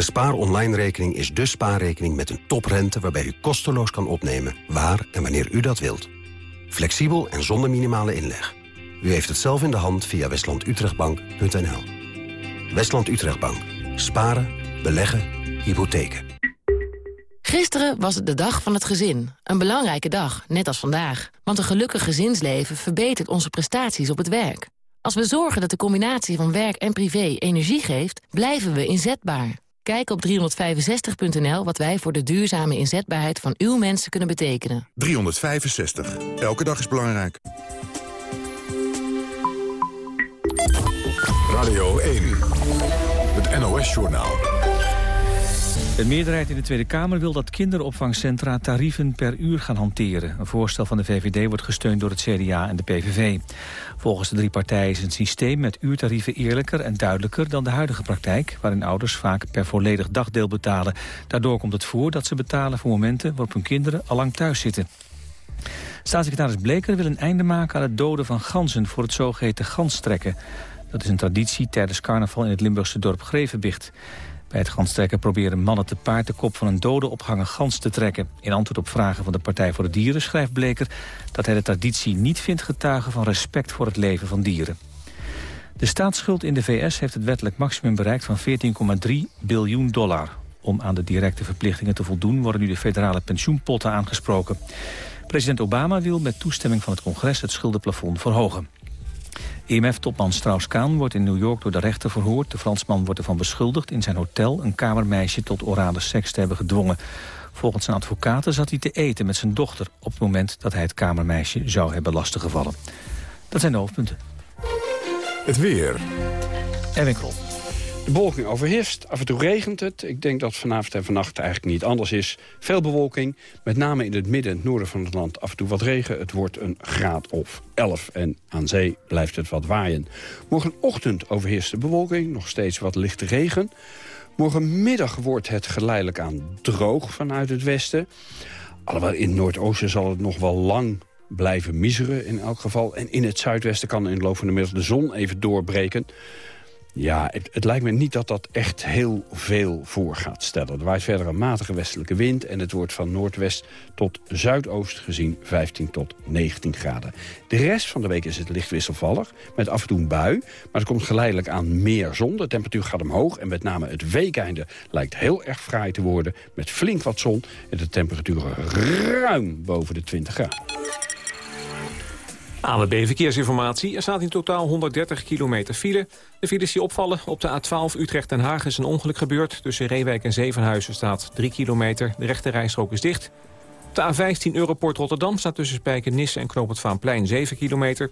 de Spaar Online rekening is de spaarrekening met een toprente... waarbij u kosteloos kan opnemen waar en wanneer u dat wilt. Flexibel en zonder minimale inleg. U heeft het zelf in de hand via westlandutrechtbank.nl. Westland Utrechtbank. Sparen, beleggen, hypotheken. Gisteren was het de dag van het gezin. Een belangrijke dag, net als vandaag. Want een gelukkig gezinsleven verbetert onze prestaties op het werk. Als we zorgen dat de combinatie van werk en privé energie geeft... blijven we inzetbaar. Kijk op 365.nl wat wij voor de duurzame inzetbaarheid van uw mensen kunnen betekenen. 365. Elke dag is belangrijk. Radio 1. Het NOS-journaal. De meerderheid in de Tweede Kamer wil dat kinderopvangcentra tarieven per uur gaan hanteren. Een voorstel van de VVD wordt gesteund door het CDA en de PVV. Volgens de drie partijen is een systeem met uurtarieven eerlijker en duidelijker dan de huidige praktijk, waarin ouders vaak per volledig dagdeel betalen. Daardoor komt het voor dat ze betalen voor momenten waarop hun kinderen al lang thuis zitten. Staatssecretaris Bleker wil een einde maken aan het doden van ganzen voor het zogeheten ganstrekken. Dat is een traditie tijdens carnaval in het Limburgse dorp Grevenbicht. Bij het ganstrekken proberen mannen te paard de kop van een dode opgehangen gans te trekken. In antwoord op vragen van de Partij voor de Dieren schrijft Bleker dat hij de traditie niet vindt getuigen van respect voor het leven van dieren. De staatsschuld in de VS heeft het wettelijk maximum bereikt van 14,3 biljoen dollar. Om aan de directe verplichtingen te voldoen worden nu de federale pensioenpotten aangesproken. President Obama wil met toestemming van het congres het schuldenplafond verhogen. IMF-topman Strauss-Kaan wordt in New York door de rechter verhoord. De Fransman wordt ervan beschuldigd in zijn hotel een kamermeisje tot orale seks te hebben gedwongen. Volgens zijn advocaten zat hij te eten met zijn dochter op het moment dat hij het kamermeisje zou hebben lastiggevallen. Dat zijn de hoofdpunten. Het weer. Erwin Krol. De bewolking overheerst, af en toe regent het. Ik denk dat vanavond en vannacht eigenlijk niet anders is. Veel bewolking, met name in het midden en het noorden van het land af en toe wat regen. Het wordt een graad of 11 en aan zee blijft het wat waaien. Morgenochtend overheerst de bewolking, nog steeds wat lichte regen. Morgenmiddag wordt het geleidelijk aan droog vanuit het westen. Alhoewel in het noordoosten zal het nog wel lang blijven miseren in elk geval. En in het zuidwesten kan in de loop van de middag de zon even doorbreken. Ja, het, lijkt me niet dat dat echt heel veel voor gaat stellen. Er waait verder een matige westelijke wind... en het wordt van noordwest tot zuidoost gezien 15 tot 19 graden. De rest van de week is het licht wisselvallig, met af en toe een bui. Maar er komt geleidelijk aan meer zon. De temperatuur gaat omhoog en met name het weekeinde lijkt heel erg fraai te worden... met flink wat zon en de temperaturen ruim boven de 20 graden. ANWB Verkeersinformatie. Er staat in totaal 130 kilometer file. De files die opvallen op de A12 Utrecht-Den Haag is een ongeluk gebeurd. Tussen Reewijk en Zevenhuizen staat 3 kilometer. De rechte rijstrook is dicht. Op de A15 Europort Rotterdam staat tussen Spijkenisse en Knoop het Vaanplein 7 kilometer.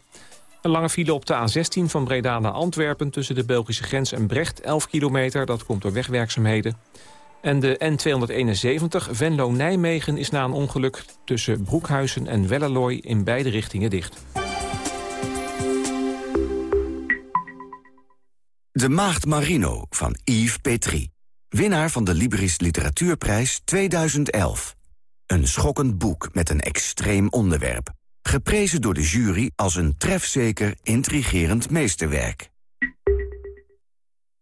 Een lange file op de A16 van Breda naar Antwerpen... tussen de Belgische grens en Brecht 11 kilometer. Dat komt door wegwerkzaamheden. En de N271 Venlo-Nijmegen is na een ongeluk... tussen Broekhuizen en Wellerlooy in beide richtingen dicht. De Maagd Marino van Yves Petrie. Winnaar van de Libris Literatuurprijs 2011. Een schokkend boek met een extreem onderwerp. Geprezen door de jury als een trefzeker, intrigerend meesterwerk.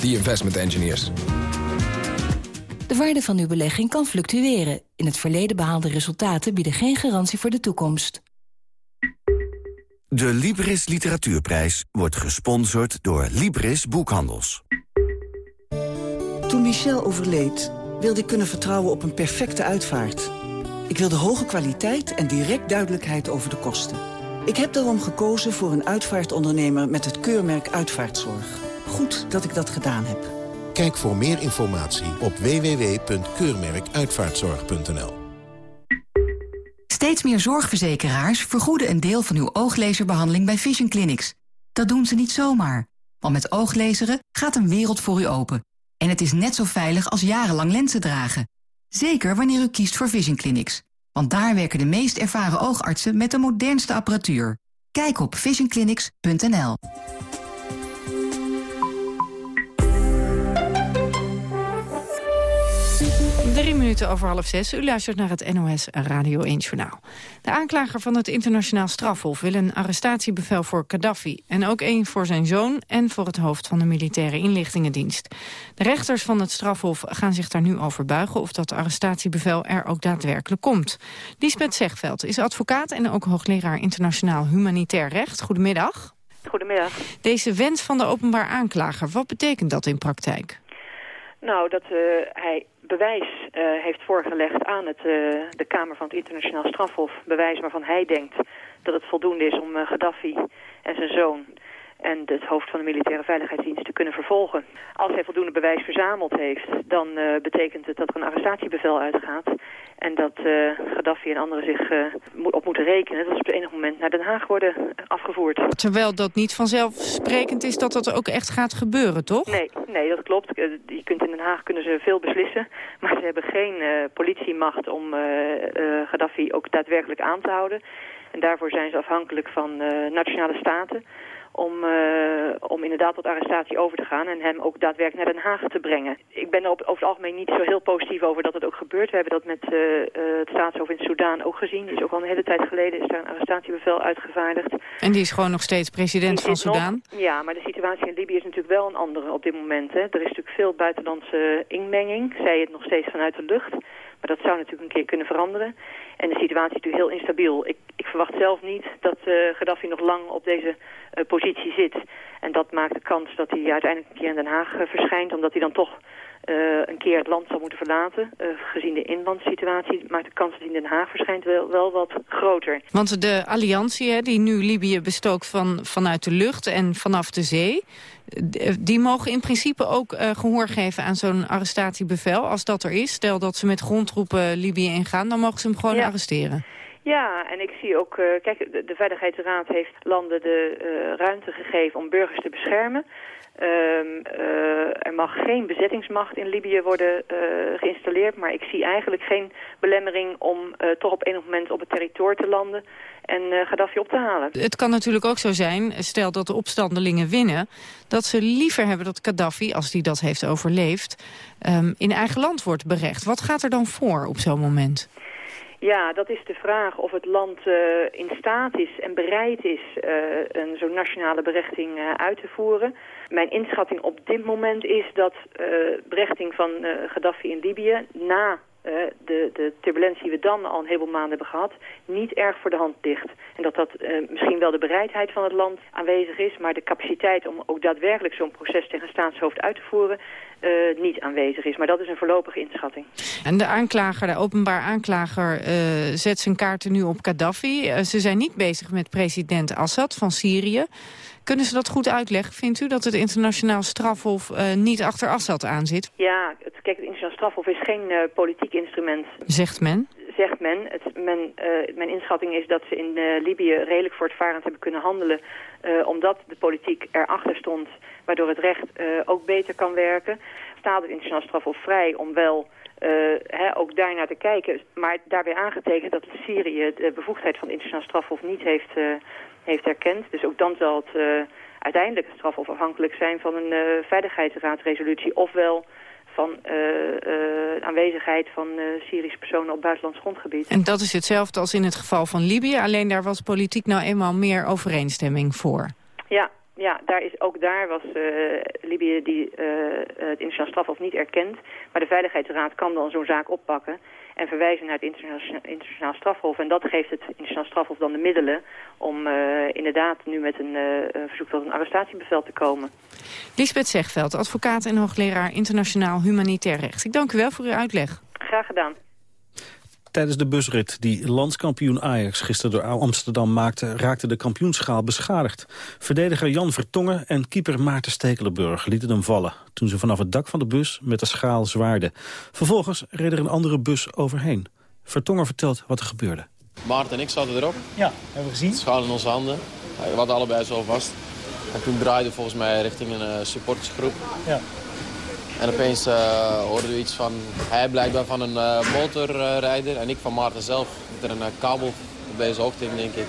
the investment engineers. De waarde van uw belegging kan fluctueren. In het verleden behaalde resultaten bieden geen garantie voor de toekomst. De Libris Literatuurprijs wordt gesponsord door Libris Boekhandels. Toen Michel overleed, wilde ik kunnen vertrouwen op een perfecte uitvaart. Ik wilde hoge kwaliteit en direct duidelijkheid over de kosten. Ik heb daarom gekozen voor een uitvaartondernemer met het keurmerk Uitvaartzorg. Goed dat ik dat gedaan heb. Kijk voor meer informatie op www.keurmerkuitvaartzorg.nl Steeds meer zorgverzekeraars vergoeden een deel van uw ooglezerbehandeling bij Vision Clinics. Dat doen ze niet zomaar, want met ooglezeren gaat een wereld voor u open. En het is net zo veilig als jarenlang lenzen dragen. Zeker wanneer u kiest voor Vision Clinics. Want daar werken de meest ervaren oogartsen met de modernste apparatuur. Kijk op visionclinics.nl. Drie minuten over half zes. U luistert naar het NOS Radio 1 Journaal. De aanklager van het internationaal strafhof wil een arrestatiebevel voor Gaddafi... en ook één voor zijn zoon en voor het hoofd van de militaire inlichtingendienst. De rechters van het strafhof gaan zich daar nu over buigen... of dat arrestatiebevel er ook daadwerkelijk komt. Lisbeth Zegveld is advocaat en ook hoogleraar internationaal humanitair recht. Goedemiddag. Goedemiddag. Deze wens van de openbaar aanklager, wat betekent dat in praktijk? Nou, dat uh, hij bewijs uh, heeft voorgelegd aan het, uh, de Kamer van het Internationaal Strafhof. Bewijs waarvan hij denkt dat het voldoende is om Gaddafi en zijn zoon en het hoofd van de militaire veiligheidsdienst te kunnen vervolgen. Als hij voldoende bewijs verzameld heeft, dan uh, betekent het dat er een arrestatiebevel uitgaat. En dat uh, Gaddafi en anderen zich uh, op moeten rekenen. Dat is op het enige moment naar Den Haag worden afgevoerd. Terwijl dat niet vanzelfsprekend is dat dat ook echt gaat gebeuren, toch? Nee, nee dat klopt. Je kunt in Den Haag kunnen ze veel beslissen. Maar ze hebben geen politiemacht om Gaddafi ook daadwerkelijk aan te houden. En daarvoor zijn ze afhankelijk van nationale staten om, uh, om inderdaad tot arrestatie over te gaan en hem ook daadwerkelijk naar Den Haag te brengen. Ik ben er op, over het algemeen niet zo heel positief over dat het ook gebeurt. We hebben dat met uh, het staatshoofd in Soudaan ook gezien. Dus ook al een hele tijd geleden is daar een arrestatiebevel uitgevaardigd. En die is gewoon nog steeds president van Soudaan? Ja, maar de situatie in Libië is natuurlijk wel een andere op dit moment. Hè. Er is natuurlijk veel buitenlandse inmenging, zij het nog steeds vanuit de lucht. Maar dat zou natuurlijk een keer kunnen veranderen. En de situatie is natuurlijk heel instabiel. Ik, ik verwacht zelf niet dat uh, Gaddafi nog lang op deze uh, positie zit. En dat maakt de kans dat hij uiteindelijk een keer in Den Haag uh, verschijnt... omdat hij dan toch een keer het land zal moeten verlaten. gezien de inlandssituatie maakt de kans dat hij in Den Haag verschijnt wel, wel wat groter. Want de alliantie hè, die nu Libië bestookt van, vanuit de lucht en vanaf de zee... die mogen in principe ook gehoor geven aan zo'n arrestatiebevel als dat er is. Stel dat ze met grondtroepen Libië ingaan, dan mogen ze hem gewoon ja. arresteren. Ja, en ik zie ook, uh, kijk, de, Veiligheidsraad heeft landen de uh, ruimte gegeven om burgers te beschermen. Um, uh, er mag geen bezettingsmacht in Libië worden geïnstalleerd, maar ik zie eigenlijk geen belemmering om toch op enig moment op het territorium te landen en Gaddafi op te halen. Het kan natuurlijk ook zo zijn, stel dat de opstandelingen winnen, dat ze liever hebben dat Gaddafi, als hij dat heeft overleefd, um, in eigen land wordt berecht. Wat gaat er dan voor op zo'n moment? Ja, dat is de vraag of het land uh, in staat is en bereid is uh, een zo'n nationale berechting uh, uit te voeren. Mijn inschatting op dit moment is dat berechting van Gaddafi in Libië na uh, de, de turbulentie die we dan al een heleboel maanden hebben gehad, niet erg voor de hand ligt. En dat dat uh, misschien wel de bereidheid van het land aanwezig is, maar de capaciteit om ook daadwerkelijk zo'n proces tegen staatshoofd uit te voeren, uh, niet aanwezig is. Maar dat is een voorlopige inschatting. En de aanklager, de openbaar aanklager, zet zijn kaarten nu op Gaddafi. ze zijn niet bezig met president Assad van Syrië. Kunnen ze dat goed uitleggen? Vindt u dat het internationaal strafhof uh, niet achter Assad aan zit? Ja, het, kijk, het internationaal strafhof is geen uh, politiek instrument. Zegt men? Zegt men. Het, men uh, mijn inschatting is dat ze in Libië redelijk voortvarend hebben kunnen handelen... omdat de politiek erachter stond, waardoor het recht ook beter kan werken. Staat het internationaal strafhof vrij om wel... Uh, he, ook daarnaar te kijken. Maar daarbij aangetekend dat Syrië de bevoegdheid van het internationaal strafhof niet heeft, uh, heeft erkend. Dus ook dan zal het uh, uiteindelijk het strafhof afhankelijk zijn van een veiligheidsraadresolutie. Ofwel van aanwezigheid van Syrische personen op buitenlands grondgebied. En dat is hetzelfde als in het geval van Libië. Alleen daar was politiek nou eenmaal meer overeenstemming voor. Ja, ja, daar is, ook daar was uh, Libië die, uh, het internationaal strafhof niet erkend. Maar de Veiligheidsraad kan dan zo'n zaak oppakken en verwijzen naar het internationaal, internationaal strafhof. En dat geeft het internationaal strafhof dan de middelen om uh, inderdaad nu met een verzoek tot een arrestatiebevel te komen. Lisbeth Zegveld, advocaat en hoogleraar internationaal humanitair recht. Ik dank u wel voor uw uitleg. Graag gedaan. Tijdens de busrit die landskampioen Ajax gisteren door Amsterdam maakte... raakte de kampioenschaal beschadigd. Verdediger Jan Vertongen en keeper Maarten Stekelenburg lieten hem vallen... toen ze vanaf het dak van de bus met de schaal zwaarden. Vervolgens reed er een andere bus overheen. Vertongen vertelt wat er gebeurde. Maarten en ik zaten erop. Ja, hebben we gezien. Schaal in onze handen. We hadden allebei zo vast. En toen draaide volgens mij richting een uh, supportersgroep. Ja. En opeens uh, hoorden we iets van, hij blijkbaar van een uh, motorrijder en ik van Maarten zelf. Met er een uh, kabel op deze hoogte in, denk ik.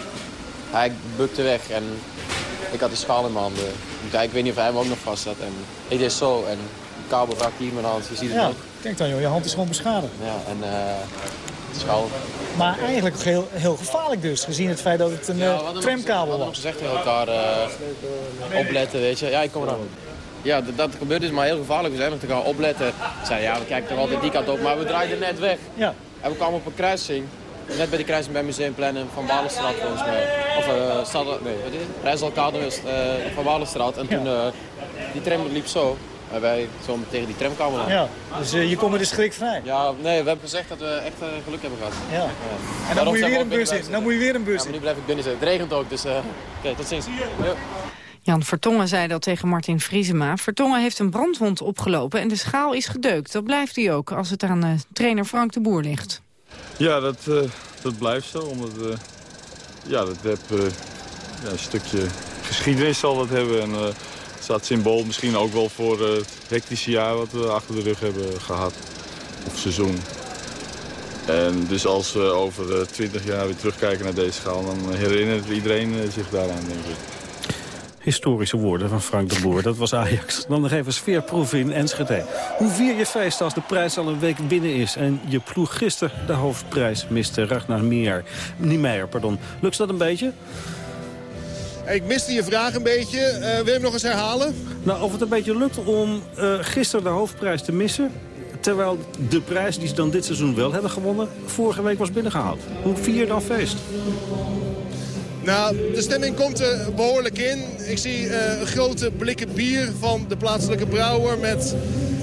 Hij bukte weg en ik had die schaal in mijn handen. Ja, ik weet niet of hij hem ook nog vast had. En ik deed zo en de kabel raakte hier in mijn hand. Je ziet het ja, nog. kijk dan joh, je hand is gewoon beschadigd. Ja, en de schaal. Maar eigenlijk heel, heel gevaarlijk dus, gezien het feit dat het een ja, tramkabel was. We hadden gezegd tegen elkaar opletten, weet je. Ja, ik kom eraan. Ja, dat, dat gebeurt dus maar heel gevaarlijk. We zijn nog te gaan opletten. Zei, ja, we kijken toch altijd die kant op, maar we draaiden net weg. Ja. En we kwamen op een kruising. Net bij de kruising bij Museumplein en Van Walenstraat volgens mij. Of uh, stad, nee, wat is het? Rijsselkade uh, Van Walenstraat. En toen, uh, die tram liep zo. En wij zo tegen die tram komen. Ja, dus uh, je komt er de schrik vrij. Ja, nee, we hebben gezegd dat we echt uh, geluk hebben gehad. Ja. En dan moet je weer een bus in. Dan moet je weer een bus in. nu blijf ik binnen zitten. Het regent ook, dus uh, oké, okay, tot ziens. Ja. Jan Vertongen zei dat tegen Martin Vriesema. Vertongen heeft een brandwond opgelopen en de schaal is gedeukt. Dat blijft hij ook als het aan trainer Frank de Boer ligt. Ja, dat, dat blijft zo. Omdat ja, dat heb, ja, een stukje geschiedenis zal dat hebben. En, het staat symbool misschien ook wel voor het hectische jaar wat we achter de rug hebben gehad. Of seizoen. En dus als we over twintig jaar weer terugkijken naar deze schaal... dan herinnert iedereen zich daaraan, denk ik. Historische woorden van Frank de Boer. Dat was Ajax. Dan nog even sfeerproeven in Enschede. Hoe vier je feest als de prijs al een week binnen is... en je ploeg gisteren de hoofdprijs miste, Ragnar Niemeyer. Niemeyer pardon. Lukt dat een beetje? Ik miste je vraag een beetje. Uh, wil je hem nog eens herhalen? Nou, of het een beetje lukt om uh, gisteren de hoofdprijs te missen... terwijl de prijs die ze dan dit seizoen wel hebben gewonnen... vorige week was binnengehaald. Hoe vier dan feest? Nou, de stemming komt er behoorlijk in. Ik zie uh, grote blikken bier van de plaatselijke brouwer... met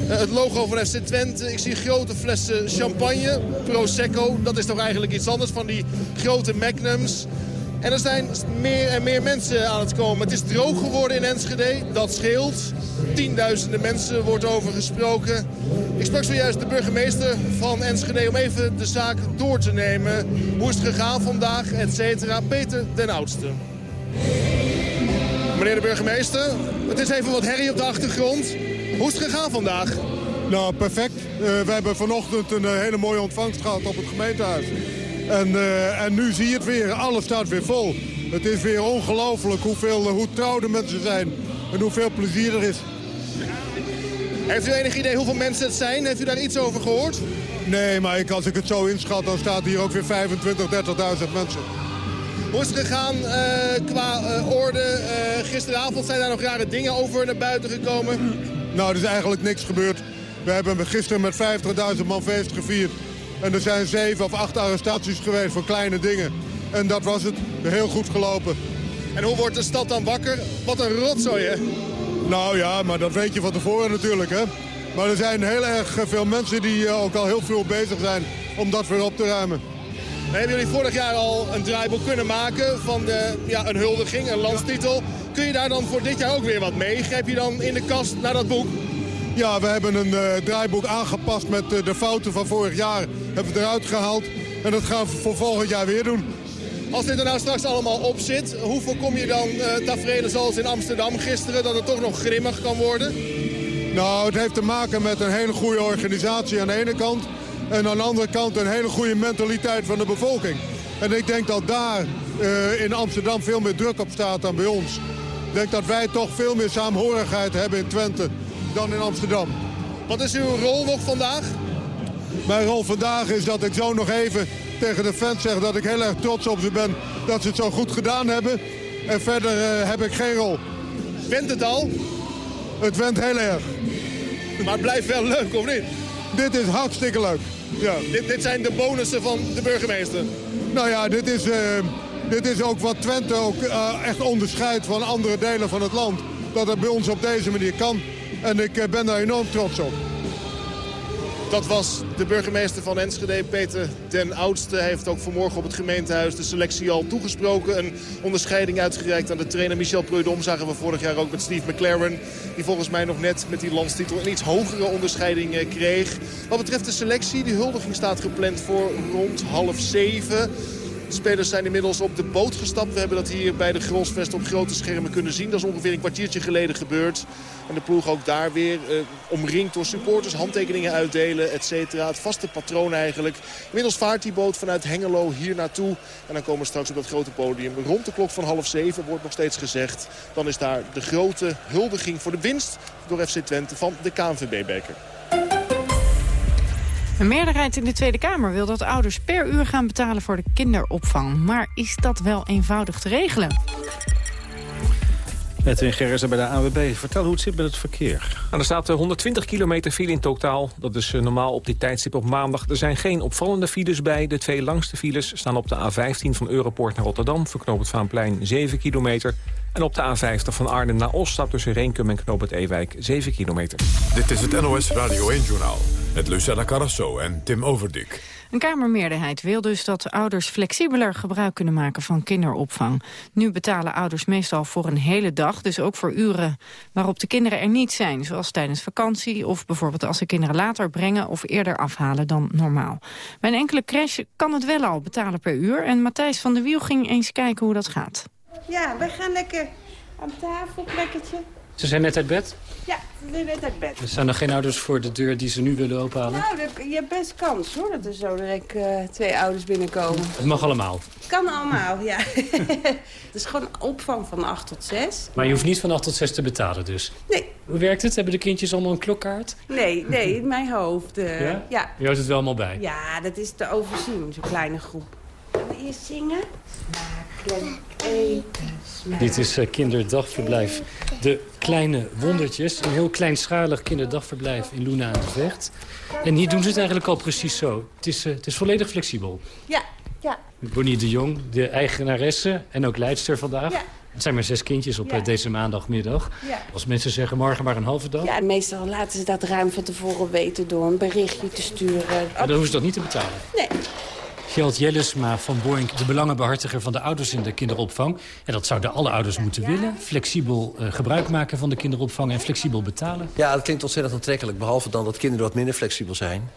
het logo van FC Twente. Ik zie grote flessen champagne, Prosecco. Dat is toch eigenlijk iets anders van die grote magnums... En er zijn meer en meer mensen aan het komen. Het is droog geworden in Enschede, dat scheelt. Tienduizenden mensen wordt over gesproken. Ik sprak zojuist de burgemeester van Enschede om even de zaak door te nemen. Hoe is het gegaan vandaag, et cetera. Peter den Oudste. Meneer de burgemeester, het is even wat herrie op de achtergrond. Hoe is het gegaan vandaag? Nou, perfect. Uh, we hebben vanochtend een uh, hele mooie ontvangst gehad op het gemeentehuis. En, uh, en nu zie je het weer. Alles staat weer vol. Het is weer ongelooflijk hoeveel, hoe trouw de mensen zijn. En hoeveel plezier er is. Heeft u enig idee hoeveel mensen het zijn? Heeft u daar iets over gehoord? Nee, maar ik, als ik het zo inschat, dan staat hier ook weer 25, 30.000 mensen. Hoe is het gegaan uh, qua uh, orde? Uh, gisteravond zijn daar nog rare dingen over naar buiten gekomen. Nou, er is eigenlijk niks gebeurd. We hebben gisteren met 50.000 man feest gevierd. En er zijn zeven of acht arrestaties geweest voor kleine dingen. En dat was het. Heel goed gelopen. En hoe wordt de stad dan wakker? Wat een rotzooi, hè? Nou ja, maar dat weet je van tevoren natuurlijk, hè. Maar er zijn heel erg veel mensen die ook al heel veel bezig zijn om dat weer op te ruimen. hebben jullie vorig jaar al een draaiboek kunnen maken van de, ja, een huldiging, een landstitel. Kun je daar dan voor dit jaar ook weer wat mee? Grijp je dan in de kast naar dat boek? Ja, we hebben een uh, draaiboek aangepast met uh, de fouten van vorig jaar. Hebben we eruit gehaald. En dat gaan we voor volgend jaar weer doen. Als dit er nou straks allemaal op zit, hoe voorkom je dan uh, tafereelen zoals in Amsterdam gisteren... dat het toch nog grimmig kan worden? Nou, het heeft te maken met een hele goede organisatie aan de ene kant... en aan de andere kant een hele goede mentaliteit van de bevolking. En ik denk dat daar in Amsterdam veel meer druk op staat dan bij ons. Ik denk dat wij toch veel meer saamhorigheid hebben in Twente dan in Amsterdam. Wat is uw rol nog vandaag? Mijn rol vandaag is dat ik zo nog even tegen de fans zeg dat ik heel erg trots op ze ben dat ze het zo goed gedaan hebben. En verder uh, heb ik geen rol. Went het al? Het went heel erg. Maar het blijft wel leuk, of niet? Dit is hartstikke leuk. Ja. Dit, dit zijn de bonussen van de burgemeester. Nou ja, dit is, uh, dit is ook wat Twente ook, uh, echt onderscheidt van andere delen van het land. Dat het bij ons op deze manier kan. En ik ben daar enorm trots op. Dat was de burgemeester van Enschede, Peter den Oudste. Hij heeft ook vanmorgen op het gemeentehuis de selectie al toegesproken. Een onderscheiding uitgereikt aan de trainer Michel Preudom. Zagen we vorig jaar ook met Steve McLaren. Die volgens mij nog net met die landstitel een iets hogere onderscheiding kreeg. Wat betreft de selectie, die huldiging staat gepland voor rond half zeven. De spelers zijn inmiddels op de boot gestapt. We hebben dat hier bij de Grosvest op grote schermen kunnen zien. Dat is ongeveer een kwartiertje geleden gebeurd. En de ploeg ook daar weer uh, omringd door supporters, handtekeningen uitdelen, et cetera. Het vaste patroon eigenlijk. Inmiddels vaart die boot vanuit Hengelo hier naartoe. En dan komen we straks op dat grote podium. Rond de klok van half zeven wordt nog steeds gezegd. Dan is daar de grote huldiging voor de winst door FC Twente van de KNVB-beker. Een meerderheid in de Tweede Kamer wil dat ouders per uur gaan betalen voor de kinderopvang. Maar is dat wel eenvoudig te regelen? Edwin Gerritsen bij de AWB. Vertel hoe het zit met het verkeer. Nou, er staat 120 eh, kilometer file in totaal. Dat is eh, normaal op dit tijdstip op maandag. Er zijn geen opvallende files bij. De twee langste files staan op de A15 van Europoort naar Rotterdam... voor Knoop het Vaanplein 7 kilometer. En op de A50 van Arnhem naar Os staat tussen Reenkum en Knoop het Ewijk 7 kilometer. Dit is het NOS Radio 1-journaal met Lucella Carrasso en Tim Overdik. Een Kamermeerderheid wil dus dat ouders flexibeler gebruik kunnen maken van kinderopvang. Nu betalen ouders meestal voor een hele dag, dus ook voor uren waarop de kinderen er niet zijn. Zoals tijdens vakantie of bijvoorbeeld als ze kinderen later brengen of eerder afhalen dan normaal. Bij een enkele crash kan het wel al betalen per uur. En Matthijs van der Wiel ging eens kijken hoe dat gaat. Ja, wij gaan lekker aan tafel, plekkertje. Ze zijn net uit bed? Ja, ze zijn net uit bed. Er staan nog geen ouders voor de deur die ze nu willen openhalen? Nou, je hebt best kans hoor, dat er zo direct uh, twee ouders binnenkomen. Het mag allemaal? Het kan allemaal, ja. het is gewoon opvang van 8 tot 6. Maar je hoeft niet van 8 tot 6 te betalen dus? Nee. Hoe werkt het? Hebben de kindjes allemaal een klokkaart? Nee, nee, in mijn hoofd. Uh, ja? ja? Je houdt het wel allemaal bij? Ja, dat is te overzien, zo'n kleine groep. Gaan we eerst zingen? Smakelijk eten. Dit is uh, kinderdagverblijf De Kleine Wondertjes. Een heel kleinschalig kinderdagverblijf in Luna aan de Vecht. En hier doen ze het eigenlijk al precies zo. Het is, uh, het is volledig flexibel. Ja, ja. Bonnie de Jong, de eigenaresse en ook leidster vandaag. Ja. Het zijn maar zes kindjes op Ja. uh, deze maandagmiddag. Ja. Als mensen zeggen morgen maar een halve dag... Ja, meestal laten ze dat ruim van tevoren weten door een berichtje te sturen. maar dan hoeven ze dat niet te betalen. Nee. Gjeld Jellesma van Boink, de belangenbehartiger van de ouders in de kinderopvang. En dat zouden alle ouders moeten willen. Flexibel uh, gebruik maken van de kinderopvang en flexibel betalen. Ja, dat klinkt ontzettend aantrekkelijk. Behalve dan dat kinderen wat minder flexibel zijn.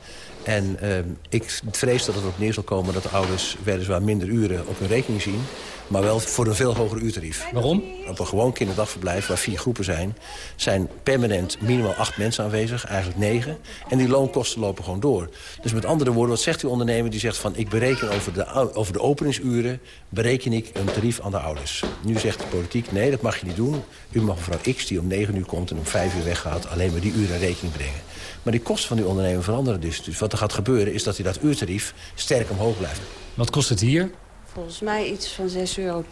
En uh, ik vrees dat het erop neer zal komen dat de ouders weliswaar minder uren op hun rekening zien. Maar wel voor een veel hoger uurtarief. Waarom? Op een gewoon kinderdagverblijf waar vier groepen zijn... zijn permanent minimaal acht mensen aanwezig, eigenlijk negen. En die loonkosten lopen gewoon door. Dus met andere woorden, wat zegt die ondernemer? Die zegt van, ik bereken over de, over de openingsuren... bereken ik een tarief aan de ouders. Nu zegt de politiek, nee, dat mag je niet doen. U mag mevrouw X, die om negen uur komt en om vijf uur weggaat... alleen maar die uren in rekening brengen. Maar die kosten van die ondernemer veranderen dus. Dus wat er gaat gebeuren is dat hij dat uurtarief sterk omhoog blijft. Wat kost het hier? Volgens mij iets van 6,10 euro.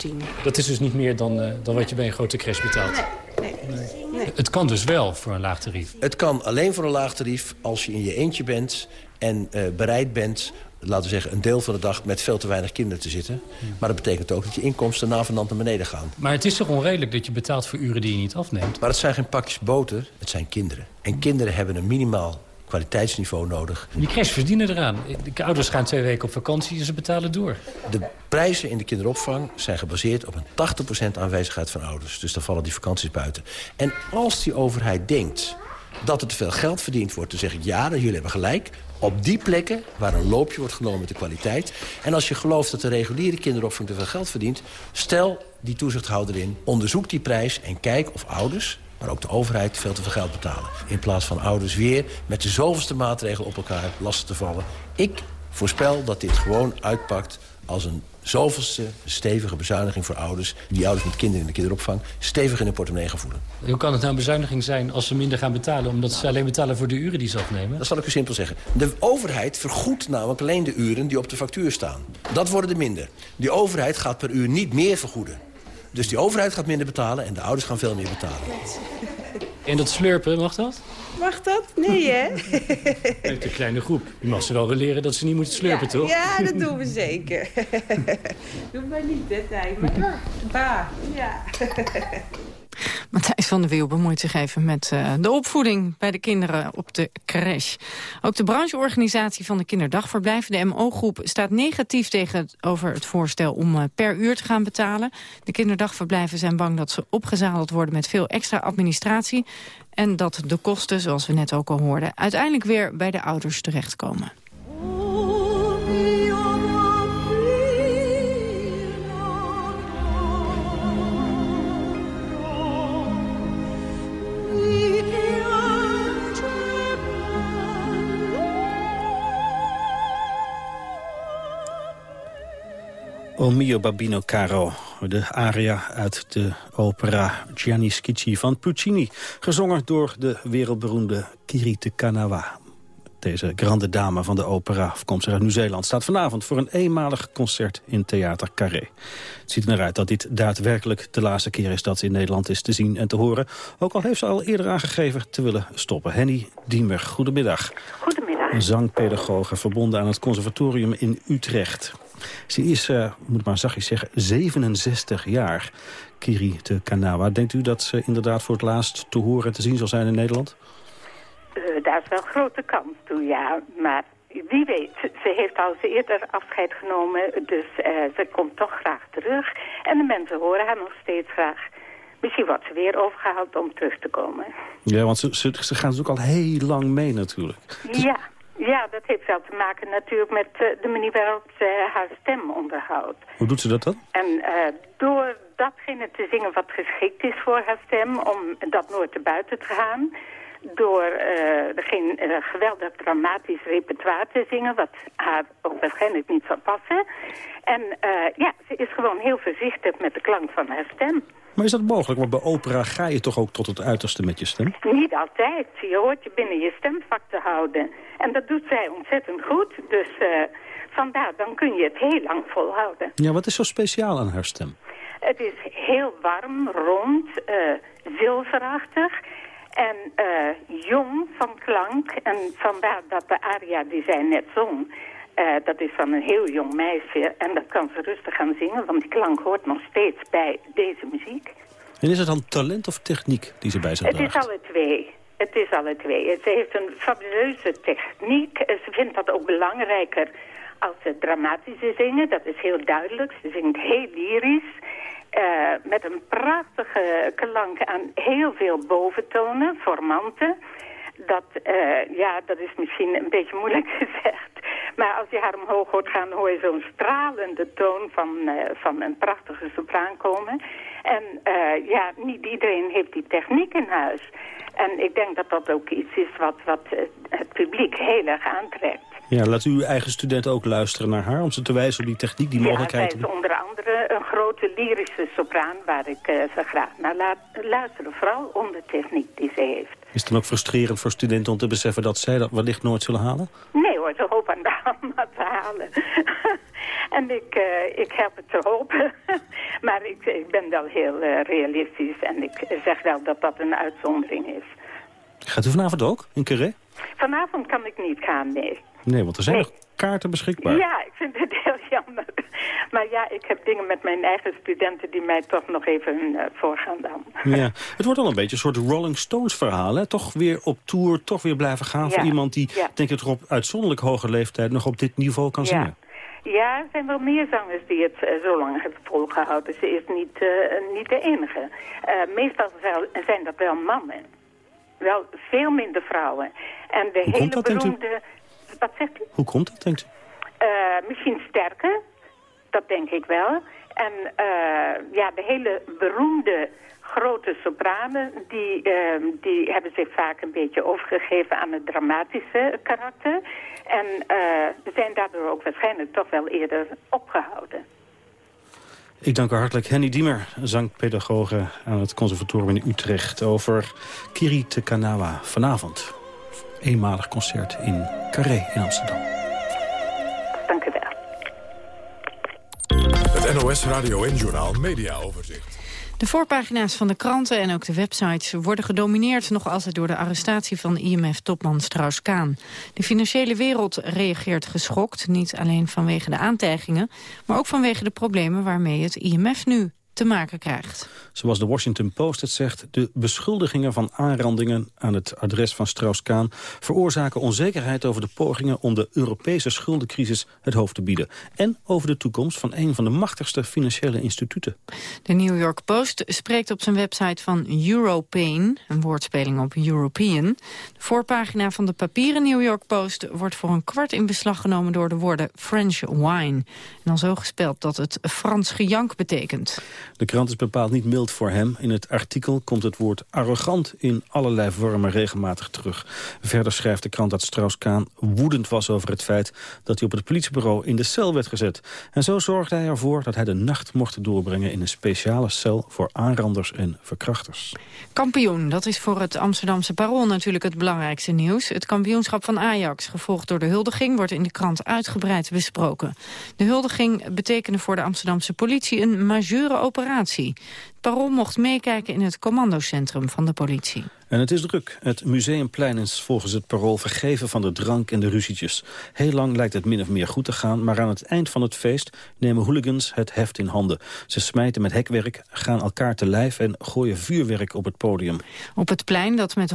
Dat is dus niet meer dan, uh, dan wat je bij een grote crash betaalt? Nee, nee. nee. Het kan dus wel voor een laag tarief? Het kan alleen voor een laag tarief als je in je eentje bent... en uh, bereid bent, laten we zeggen, een deel van de dag... met veel te weinig kinderen te zitten. Maar dat betekent ook dat je inkomsten navenant naar beneden gaan. Maar het is toch onredelijk dat je betaalt voor uren die je niet afneemt? Maar het zijn geen pakjes boter, het zijn kinderen. En kinderen hebben een minimaal kwaliteitsniveau nodig. Die crash verdienen eraan. De ouders gaan twee weken op vakantie en ze betalen door. De prijzen in de kinderopvang zijn gebaseerd op een 80% aanwezigheid van ouders. Dus dan vallen die vakanties buiten. En als die overheid denkt dat er te veel geld verdiend wordt... dan zeg ik ja, jullie hebben gelijk. Op die plekken waar een loopje wordt genomen met de kwaliteit. En als je gelooft dat de reguliere kinderopvang te veel geld verdient... stel die toezichthouder in, onderzoek die prijs en kijk of ouders maar ook de overheid veel te veel geld betalen. In plaats van ouders weer met de zoveelste maatregel op elkaar lastig te vallen. Ik voorspel dat dit gewoon uitpakt als een zoveelste stevige bezuiniging voor ouders... die ouders met kinderen in de kinderopvang stevig in hun portemonnee gaan voelen. Hoe kan het nou een bezuiniging zijn als ze minder gaan betalen... omdat ze alleen betalen voor de uren die ze afnemen? Dat zal ik u simpel zeggen. De overheid vergoedt namelijk alleen de uren die op de factuur staan. Dat worden er minder. Die overheid gaat per uur niet meer vergoeden. Dus die overheid gaat minder betalen en de ouders gaan veel meer betalen. En dat slurpen, mag dat? Mag dat? Nee, hè? Een kleine groep. Je mag ze wel weer leren dat ze niet moeten slurpen, ja, toch? Ja, dat doen we zeker. Doe maar niet, hè, tijd. Maar ba, ja. Matthijs van der Wiel bemoeit zich even met uh, de opvoeding bij de kinderen op de crash. Ook de brancheorganisatie van de kinderdagverblijf, de MO-groep, staat negatief tegenover het voorstel om uh, per uur te gaan betalen. De kinderdagverblijven zijn bang dat ze opgezadeld worden met veel extra administratie. En dat de kosten, zoals we net ook al hoorden, uiteindelijk weer bij de ouders terechtkomen. O mio Babino Caro, de aria uit de opera Gianni Schicchi van Puccini. Gezongen door de wereldberoemde Kirite Kanawa. Deze grande dame van de opera, afkomstig uit Nieuw-Zeeland... staat vanavond voor een eenmalig concert in Theater Carré. Het ziet er naar uit dat dit daadwerkelijk de laatste keer is... dat ze in Nederland is te zien en te horen. Ook al heeft ze al eerder aangegeven te willen stoppen. Henny Diemer, goedemiddag. Goedemiddag. Een zangpedagoge verbonden aan het conservatorium in Utrecht. Ze is, uh, moet maar zachtjes zeggen, 67 jaar. Kiri de Kanawa. Denkt u dat ze inderdaad voor het laatst te horen en te zien zal zijn in Nederland? Uh, daar is wel grote kans toe, ja. Maar wie weet, ze heeft al eerder afscheid genomen, dus uh, ze komt toch graag terug. En de mensen horen haar nog steeds graag. Misschien wordt ze weer overgehaald om terug te komen. Ja, want ze, ze, ze gaan natuurlijk al heel lang mee natuurlijk. Ja, ja, dat heeft wel te maken natuurlijk met uh, de manier waarop ze haar stem onderhoudt. Hoe doet ze dat dan? En uh, door datgene te zingen wat geschikt is voor haar stem, om dat nooit te buiten te gaan door uh, geen uh, geweldig dramatisch repertoire te zingen... wat haar ook waarschijnlijk niet zou passen. En ja, ze is gewoon heel voorzichtig met de klank van haar stem. Maar is dat mogelijk? Want bij opera ga je toch ook tot het uiterste met je stem? Niet altijd. Je hoort je binnen je stemvak te houden. En dat doet zij ontzettend goed. Dus vandaar, dan kun je het heel lang volhouden. Ja, wat is zo speciaal aan haar stem? Het is heel warm, rond, zilverachtig... En uh, jong van klank. En vandaar dat de aria die zij net zong... Uh, dat is van een heel jong meisje. En dat kan ze rustig gaan zingen. Want die klank hoort nog steeds bij deze muziek. En is het dan talent of techniek die ze bij zich draagt? Het is alle twee. Het is alle twee. Ze heeft een fabuleuze techniek. Ze vindt dat ook belangrijker als ze dramatische zingen. Dat is heel duidelijk. Ze zingt heel lyrisch. Uh, met een prachtige klank aan heel veel boventonen, formanten. Dat, uh, ja, dat is misschien een beetje moeilijk gezegd. Maar als je haar omhoog hoort gaan, hoor je zo'n stralende toon van, uh, van een prachtige sopraan komen. En ja, niet iedereen heeft die techniek in huis. En ik denk dat dat ook iets is wat, wat het publiek heel erg aantrekt. Ja, laat uw eigen studenten ook luisteren naar haar... om ze te wijzen op die techniek, die mogelijkheid. Ja, zij is onder andere een grote lyrische sopraan... waar ik uh, ze graag naar laat luisteren. Vooral om de techniek die ze heeft. Is het dan ook frustrerend voor studenten om te beseffen... dat zij dat wellicht nooit zullen halen? Nee hoor, ze hopen aan de allemaal te halen. en ik, uh, ik help het te hopen. maar ik, ik ben wel heel uh, realistisch... en ik zeg wel dat dat een uitzondering is. Gaat u vanavond ook, in Carré? Vanavond kan ik niet gaan, nee. Nee, want er zijn nee. nog kaarten beschikbaar. Ja, ik vind het heel jammer. Maar ja, ik heb dingen met mijn eigen studenten die mij toch nog even uh, voorgaan dan. Ja, het wordt al een beetje een soort Rolling Stones verhaal, hè? Toch weer op tour, toch weer blijven gaan ja. voor iemand die, ja. denk ik, toch op uitzonderlijk hoge leeftijd nog op dit niveau kan zingen. Ja, er zijn wel meer zangers die het uh, zo lang hebben volgehouden. Ze is niet, uh, niet de enige. meestal zijn dat wel mannen. Wel veel minder vrouwen. En de Hoe hele beroemde... Wat zegt u? Hoe komt dat, denkt u? Uh, misschien sterker, dat denk ik wel. En uh, ja, de hele beroemde grote sopranen, die, uh, die hebben zich vaak een beetje overgegeven aan het dramatische karakter. En zijn daardoor ook waarschijnlijk toch wel eerder opgehouden. Ik dank u hartelijk. Henny Diemer, zangpedagoge aan het conservatorium in Utrecht... over Kiri te Kanawa vanavond. Eenmalig concert in Carré in Amsterdam. Dank u wel. Het NOS Radio en Journaal Media Overzicht. De voorpagina's van de kranten en ook de websites worden gedomineerd nog altijd door de arrestatie van IMF-topman Strauss-Kaan. De financiële wereld reageert geschokt, niet alleen vanwege de aantijgingen, maar ook vanwege de problemen waarmee het IMF nu te maken krijgt. Zoals de Washington Post het zegt, de beschuldigingen van aanrandingen aan het adres van Strauss-Kaan veroorzaken onzekerheid over de pogingen om de Europese schuldencrisis het hoofd te bieden. En over de toekomst van een van de machtigste financiële instituten. De New York Post spreekt op zijn website van Europane, een woordspeling op European. De voorpagina van de papieren New York Post wordt voor een kwart in beslag genomen door de woorden French wine. En dan zo gespeld dat het Frans gejank betekent. De krant is bepaald niet mild voor hem. In het artikel komt het woord arrogant in allerlei vormen regelmatig terug. Verder schrijft de krant dat Strauss-Kaan woedend was over het feit... dat hij op het politiebureau in de cel werd gezet. En zo zorgde hij ervoor dat hij de nacht mocht doorbrengen... in een speciale cel voor aanranders en verkrachters. Kampioen, dat is voor het Amsterdamse Parool natuurlijk het belangrijkste nieuws. Het kampioenschap van Ajax, gevolgd door de huldiging... wordt in de krant uitgebreid besproken. De huldiging betekende voor de Amsterdamse politie een majeure operatie. Parool mocht meekijken in het commandocentrum van de politie. En het is druk. Het museumplein is volgens het parool vergeven van de drank en de ruzietjes. Heel lang lijkt het min of meer goed te gaan, maar aan het eind van het feest nemen hooligans het heft in handen. Ze smijten met hekwerk, gaan elkaar te lijf en gooien vuurwerk op het podium. Op het plein dat met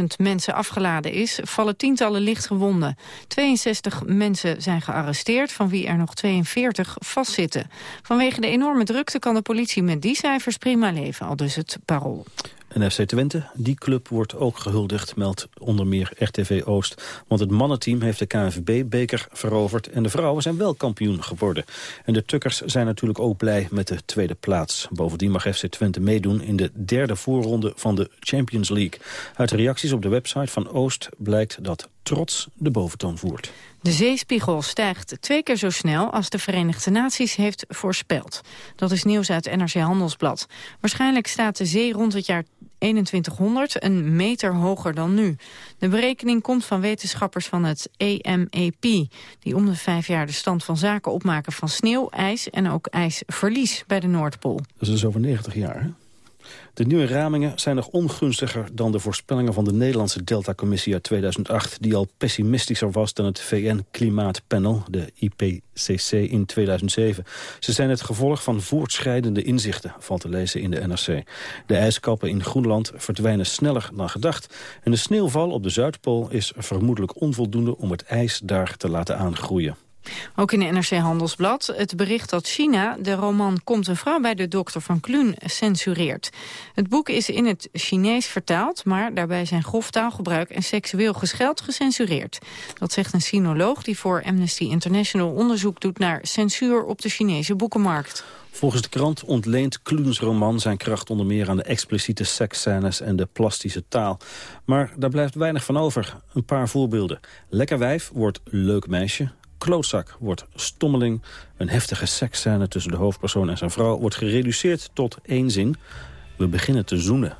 100.000 mensen afgeladen is, vallen tientallen lichtgewonden. 62 mensen zijn gearresteerd, van wie er nog 42 vastzitten. Vanwege de enorme drukte kan de politie met die cijfers prima leven, al dus het parool. En FC Twente, die club wordt ook gehuldigd, meldt onder meer RTV Oost. Want het mannenteam heeft de KNVB-beker veroverd... en de vrouwen zijn wel kampioen geworden. En de Tukkers zijn natuurlijk ook blij met de tweede plaats. Bovendien mag FC Twente meedoen in de derde voorronde van de Champions League. Uit reacties op de website van Oost blijkt dat trots de boventoon voert. De zeespiegel stijgt twee keer zo snel als de Verenigde Naties heeft voorspeld. Dat is nieuws uit NRC Handelsblad. Waarschijnlijk staat de zee rond het jaar 2100 een meter hoger dan nu. De berekening komt van wetenschappers van het EMEP... die om de vijf jaar de stand van zaken opmaken van sneeuw, ijs... en ook ijsverlies bij de Noordpool. Dat is dus over 90 jaar, hè? De nieuwe ramingen zijn nog ongunstiger dan de voorspellingen van de Nederlandse Delta-commissie uit 2008... die al pessimistischer was dan het VN-klimaatpanel, de IPCC, in 2007. Ze zijn het gevolg van voortschrijdende inzichten, valt te lezen in de NRC. De ijskappen in Groenland verdwijnen sneller dan gedacht... en de sneeuwval op de Zuidpool is vermoedelijk onvoldoende om het ijs daar te laten aangroeien. Ook in de NRC Handelsblad het bericht dat China de roman Komt een vrouw bij de dokter van Kluun censureert. Het boek is in het Chinees vertaald, maar daarbij zijn grof taalgebruik en seksueel gescheld gecensureerd. Dat zegt een sinoloog die voor Amnesty International onderzoek doet naar censuur op de Chinese boekenmarkt. Volgens de krant ontleent Kluens roman zijn kracht onder meer aan de expliciete seksscènes en de plastische taal. Maar daar blijft weinig van over. Een paar voorbeelden. Lekker wijf wordt leuk meisje. Klootzak wordt stommeling. Een heftige seksscène tussen de hoofdpersoon en zijn vrouw... wordt gereduceerd tot één zin. We beginnen te zoenen.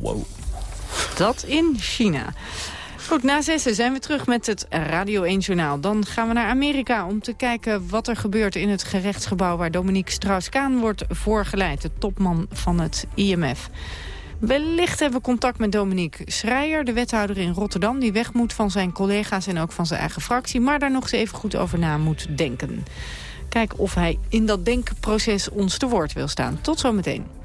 Wow. Dat in China. Goed, na zessen zijn we terug met het Radio 1 Journaal. Dan gaan we naar Amerika om te kijken wat er gebeurt in het gerechtsgebouw... waar Dominique Strauss-Kaan wordt voorgeleid, de topman van het IMF. Wellicht hebben we contact met Dominique Schreier, de wethouder in Rotterdam... die weg moet van zijn collega's en ook van zijn eigen fractie... maar daar nog eens even goed over na moet denken. Kijk of hij in dat denkproces ons te woord wil staan. Tot zometeen.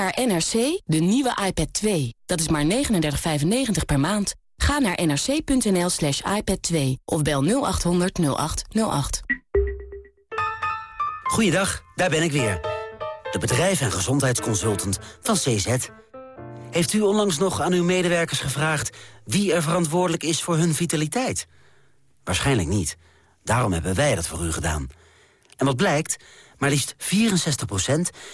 Jaar NRC, de nieuwe iPad 2. Dat is maar 39,95 per maand. Ga naar nrc.nl slash iPad 2 of bel 0800 0808. Goeiedag, daar ben ik weer. De bedrijf- en gezondheidsconsultant van CZ. Heeft u onlangs nog aan uw medewerkers gevraagd... wie er verantwoordelijk is voor hun vitaliteit? Waarschijnlijk niet. Daarom hebben wij dat voor u gedaan. En wat blijkt? Maar liefst 64%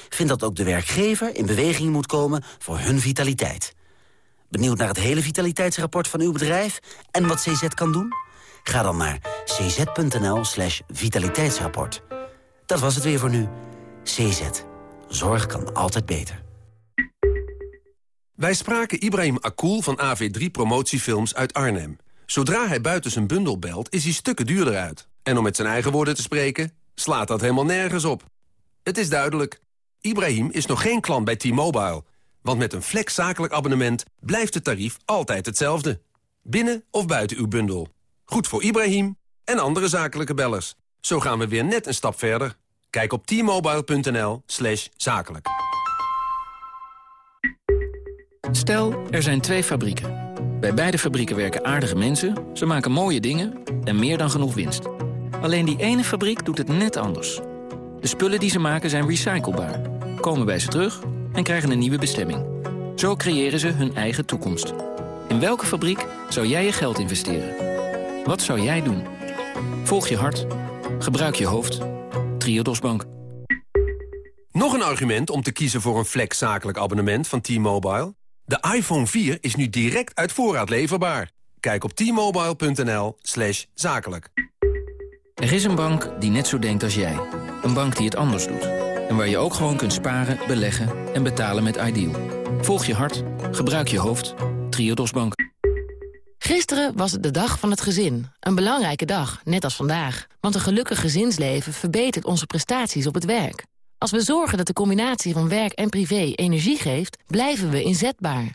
vindt dat ook de werkgever in beweging moet komen voor hun vitaliteit. Benieuwd naar het hele vitaliteitsrapport van uw bedrijf en wat CZ kan doen? Ga dan naar cz.nl slash vitaliteitsrapport. Dat was het weer voor nu. CZ. Zorg kan altijd beter. Wij spraken Ibrahim Akul van AV3 Promotiefilms uit Arnhem. Zodra hij buiten zijn bundel belt, is hij stukken duurder uit. En om met zijn eigen woorden te spreken, slaat dat helemaal nergens op. Het is duidelijk. Ibrahim is nog geen klant bij T-Mobile. Want met een flex zakelijk abonnement blijft het tarief altijd hetzelfde. Binnen of buiten uw bundel. Goed voor Ibrahim en andere zakelijke bellers. Zo gaan we weer net een stap verder. Kijk op t-mobile.nl slash zakelijk. Stel, er zijn twee fabrieken. Bij beide fabrieken werken aardige mensen, ze maken mooie dingen en meer dan genoeg winst. Alleen die ene fabriek doet het net anders. De spullen die ze maken zijn recyclebaar, komen bij ze terug en krijgen een nieuwe bestemming. Zo creëren ze hun eigen toekomst. In welke fabriek zou jij je geld investeren? Wat zou jij doen? Volg je hart. Gebruik je hoofd. Triodos Bank. Nog een argument om te kiezen voor een flex zakelijk abonnement van T-Mobile? De iPhone 4 is nu direct uit voorraad leverbaar. Kijk op t-mobile.nl zakelijk. Er is een bank die net zo denkt als jij. Een bank die het anders doet. En waar je ook gewoon kunt sparen, beleggen en betalen met Ideal. Volg je hart. Gebruik je hoofd. Triodos Bank. Gisteren was het de dag van het gezin. Een belangrijke dag, net als vandaag. Want een gelukkig gezinsleven verbetert onze prestaties op het werk. Als we zorgen dat de combinatie van werk en privé energie geeft, blijven we inzetbaar.